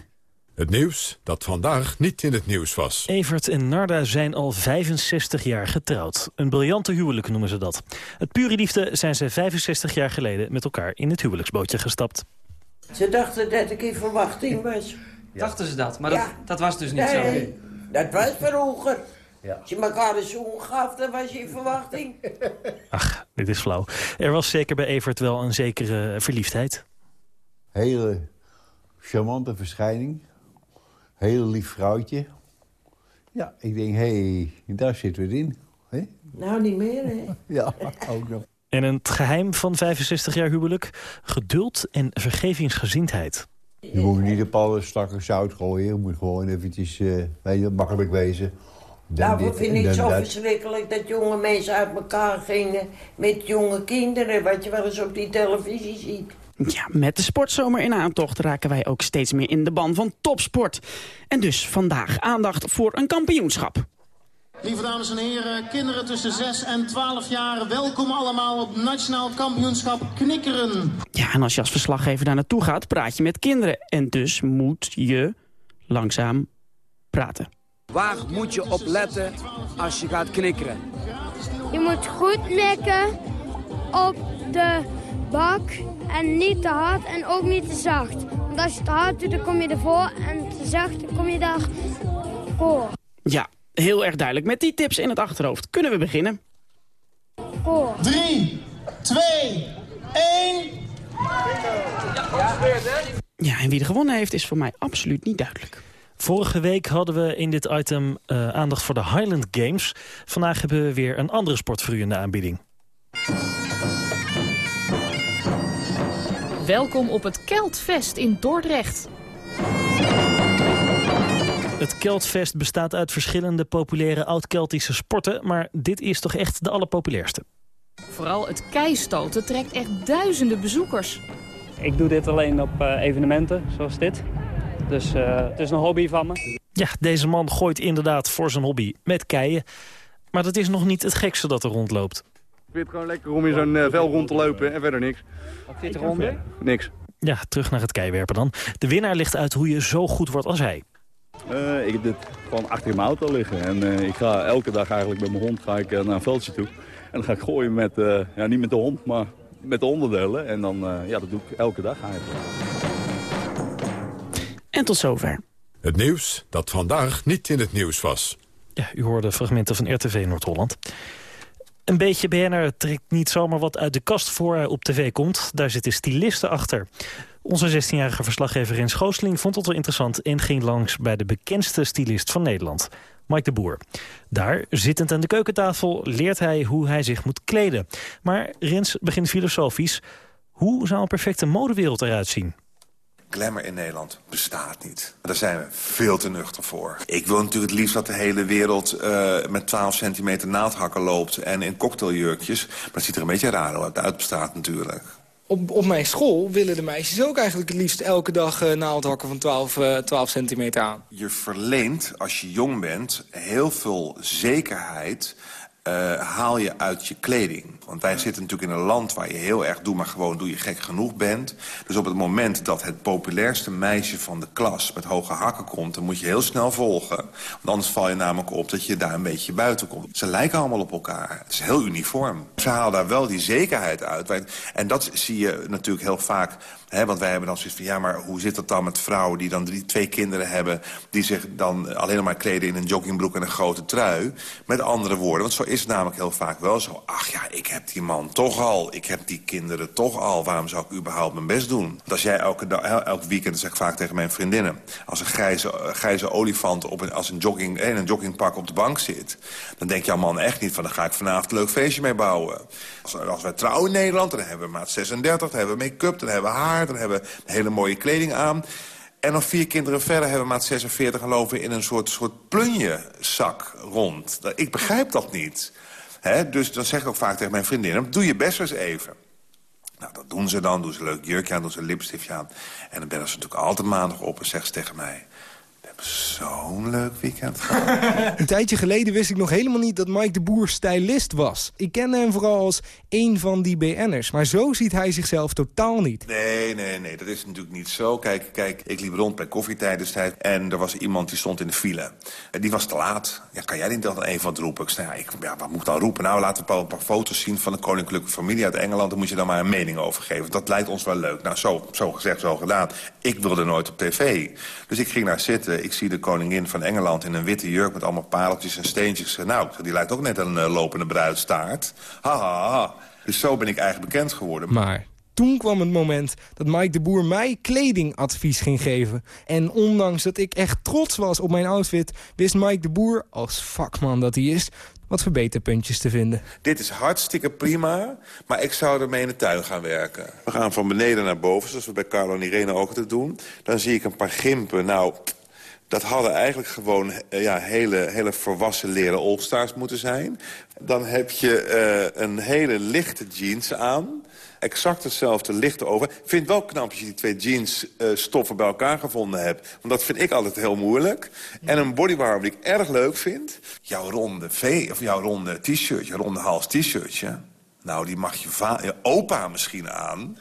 Het nieuws dat vandaag niet in het nieuws was. Evert en Narda zijn al 65 jaar getrouwd. Een briljante huwelijk noemen ze dat. Het pure liefde zijn ze 65 jaar geleden met elkaar in het huwelijksbootje gestapt. Ze dachten dat ik in verwachting was. Dachten ze dat? Maar Ja. dat, dat was dus niet zo. Nee, dat was vroeger. Als je elkaar een zoen gaf, dan was je in verwachting. *laughs* Dit is flauw. Er was zeker bij Evert wel een zekere verliefdheid. Hele charmante verschijning. Heel lief vrouwtje. Ja, ik denk, hé, hey, daar zitten we in. Nou, niet meer, hè? *laughs* Ja, ook nog. En het geheim van 65 jaar huwelijk? Geduld en vergevingsgezindheid. Je moet niet op alle stakken zout gooien. Je moet gewoon eventjes eh, weet je, makkelijk wezen. Dan Nou, dit ik vind en het zo dat. verschrikkelijk dat jonge mensen uit elkaar gingen met jonge kinderen. Wat je wel eens op die televisie ziet. Ja, met de sportzomer in aantocht raken wij ook steeds meer in de ban van topsport. En dus vandaag aandacht voor een kampioenschap. Lieve dames en heren, kinderen tussen 6 en 12 jaar, welkom allemaal op Nationaal Kampioenschap Knikkeren. Ja, en als je als verslaggever daar naartoe gaat, praat je met kinderen. En dus moet je langzaam praten. Waar moet je op letten als je gaat knikkeren? Je moet goed mikken op de bak en niet te hard en ook niet te zacht. Want als je te hard doet, dan kom je ervoor en te zacht, dan kom je daarvoor. Ja, heel erg duidelijk. Met die tips in het achterhoofd kunnen we beginnen. Voor. 3, 2, 1. Ja, en wie er gewonnen heeft is voor mij absoluut niet duidelijk. Vorige week hadden we in dit item eh, aandacht voor de Highland Games. Vandaag hebben we weer een andere sport voor u in de aanbieding. Welkom op het Keltfest in Dordrecht. Het Keltfest bestaat uit verschillende populaire oud-Keltische sporten... maar dit is toch echt de allerpopulairste. Vooral het keistoten trekt echt duizenden bezoekers. Ik doe dit alleen op eh, evenementen zoals dit. Dus eh, het is een hobby van me. Ja, deze man gooit inderdaad voor zijn hobby met keien. Maar dat is nog niet het gekste dat er rondloopt. Ik vind het gewoon lekker om in zo'n eh, vel rond te lopen en verder niks. Wat zit eronder? Niks. Ja, terug naar het keiwerpen dan. De winnaar ligt uit hoe je zo goed wordt als hij. Eh, ik heb dit gewoon achter in mijn auto liggen. En eh, ik ga elke dag eigenlijk met mijn hond ga ik, eh, naar een veldje toe. En dan ga ik gooien met, eh, ja, niet met de hond, maar met de onderdelen. En dan, eh, ja, dat doe ik elke dag eigenlijk. En tot zover. Het nieuws dat vandaag niet in het nieuws was. Ja, u hoorde fragmenten van RTV Noord-Holland. Een beetje BNR trekt niet zomaar wat uit de kast voor hij op tv komt. Daar zitten stylisten achter. Onze 16-jarige verslaggever Rens Goosling vond het wel interessant... en ging langs bij de bekendste stylist van Nederland, Mike de Boer. Daar, zittend aan de keukentafel, leert hij hoe hij zich moet kleden. Maar Rens begint filosofisch. Hoe zou een perfecte modewereld eruit zien? Glamour in Nederland bestaat niet. Daar zijn we veel te nuchter voor. Ik wil natuurlijk het liefst dat de hele wereld uh, met 12 centimeter naaldhakken loopt... en in cocktailjurkjes. Maar het ziet er een beetje raar uit. Het bestaat natuurlijk. Op, op mijn school willen de meisjes ook eigenlijk het liefst elke dag uh, naaldhakken van 12, uh, 12 centimeter aan. Je verleent, als je jong bent, heel veel zekerheid... Uh, haal je uit je kleding. Want wij zitten natuurlijk in een land waar je heel erg doe maar gewoon doe je gek genoeg bent. Dus op het moment dat het populairste meisje van de klas met hoge hakken komt... dan moet je heel snel volgen. Want anders val je namelijk op dat je daar een beetje buiten komt. Ze lijken allemaal op elkaar. Het is heel uniform. Ze halen daar wel die zekerheid uit. En dat zie je natuurlijk heel vaak... Want wij hebben dan zoiets van, ja, maar hoe zit het dan met vrouwen... die dan drie, twee kinderen hebben... die zich dan alleen maar kleden in een joggingbroek en een grote trui? Met andere woorden, want zo is het namelijk heel vaak wel zo. Ach ja, ik heb die man toch al. Ik heb die kinderen toch al. Waarom zou ik überhaupt mijn best doen? Als jij elke, elk weekend, zeg ik vaak tegen mijn vriendinnen... als een grijze, grijze olifant op een, als een jogging, in een joggingpak op de bank zit... dan denk jouw man echt niet van, daar ga ik vanavond een leuk feestje mee bouwen. Als, als wij trouwen in Nederland, dan hebben we maat 36, dan hebben we make-up, dan hebben we haar dan hebben we hele mooie kleding aan. En nog vier kinderen verder hebben maat 46 en lopen in een soort, soort plunjezak rond. Ik begrijp dat niet. Dus dan zeg ik ook vaak tegen mijn vriendinnen... doe je best eens even. Nou, dat doen ze dan. Doen ze een leuk jurkje aan, doen ze een lipstiftje aan. En dan bellen ze natuurlijk altijd maandag op en zeggen ze tegen mij... Zo'n leuk weekend *laughs* Een tijdje geleden wist ik nog helemaal niet dat Mike de Boer stylist was. Ik kende hem vooral als een van die BN'ers. Maar zo ziet hij zichzelf totaal niet. Nee, nee, nee. Dat is natuurlijk niet zo. Kijk, kijk ik liep rond bij koffietijd destijds. En er was iemand die stond in de file. En die was te laat. Ja, kan jij niet dan even wat roepen? Ik zei, ja, ik, ja, wat moet ik dan roepen? Nou, laten we een paar foto's zien van een koninklijke familie uit Engeland. Dan moet je dan maar een mening over geven. Dat lijkt ons wel leuk. Nou, zo, zo gezegd, zo gedaan. Ik wilde nooit op tv. Dus ik ging daar zitten. Ik zie de koningin van Engeland in een witte jurk... met allemaal pareltjes en steentjes. Nou, die lijkt ook net een uh, lopende bruidstaart. Ha, ha, ha. Dus zo ben ik eigenlijk bekend geworden. Maar toen kwam het moment dat Mike de Boer mij kledingadvies ging geven. En ondanks dat ik echt trots was op mijn outfit... wist Mike de Boer, als vakman dat hij is wat verbeterpuntjes te vinden. Dit is hartstikke prima, maar ik zou ermee in de tuin gaan werken. We gaan van beneden naar boven, zoals we bij Carlo en Irene ook te doen. Dan zie ik een paar gimpen. Nou, dat hadden eigenlijk gewoon ja, hele, hele volwassen leren All-Stars moeten zijn. Dan heb je uh, een hele lichte jeans aan. Exact hetzelfde lichte over. Ik vind wel knap als je die twee jeans uh, stoffen bij elkaar gevonden hebt. Want dat vind ik altijd heel moeilijk. En een bodywarmer die ik erg leuk vind. Jouw ronde v of jouw ronde t-shirtje, ronde hals t-shirtje. Nou, die mag je opa misschien aan.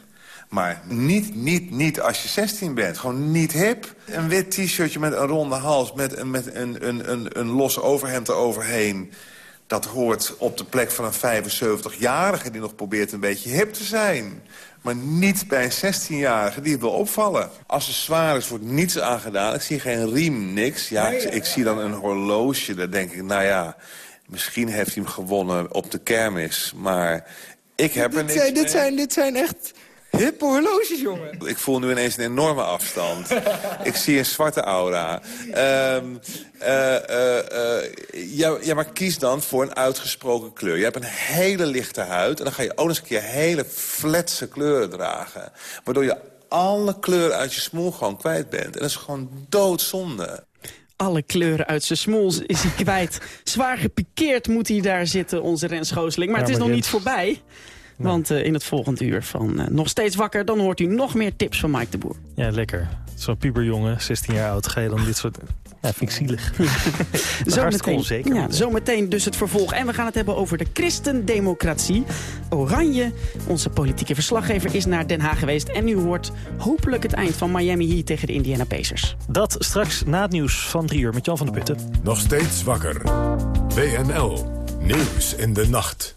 Maar niet, niet, niet als je 16 bent. Gewoon niet hip. Een wit t-shirtje met een ronde hals, met, een, met een, een, een, een los overhemd eroverheen. Dat hoort op de plek van een 75-jarige die nog probeert een beetje hip te zijn. Maar niet bij een 16-jarige die het wil opvallen. Is, wordt niets aangedaan. Ik zie geen riem, niks. Ja, ik, ik zie dan een horloge. Dan denk ik, nou ja, misschien heeft hij hem gewonnen op de kermis. Maar ik heb er niks zijn, dit, zijn, dit zijn echt hippe horloges, jongen. Ik voel nu ineens een enorme afstand. *laughs* ik zie een zwarte aura. Um, uh, uh, ja, ja, maar kies dan voor een uitgesproken kleur. Je hebt een hele lichte huid en dan ga je ook eens een keer hele fletse kleuren dragen. Waardoor je alle kleuren uit je smoel gewoon kwijt bent. En dat is gewoon doodzonde alle kleuren uit zijn smoel is hij kwijt. Zwaar gepikeerd moet hij daar zitten, onze Rens Schoosling. Maar het is nog niet voorbij. Want uh, in het volgende uur van uh, Nog Steeds Wakker... dan hoort u nog meer tips van Mike de Boer. Ja, lekker. Zo'n puberjongen, 16 jaar oud, ga je dan dit soort... Ja, vind ik zielig. *laughs* Onzeker. Ja, zometeen dus het vervolg. En we gaan het hebben over de christendemocratie. Oranje, onze politieke verslaggever, is naar Den Haag geweest. En u hoort hopelijk het eind van Miami Heat tegen de Indiana Pacers. Dat straks na het nieuws van drie uur met Jan van der Putten. Nog steeds wakker. WNL. Nieuws in de nacht.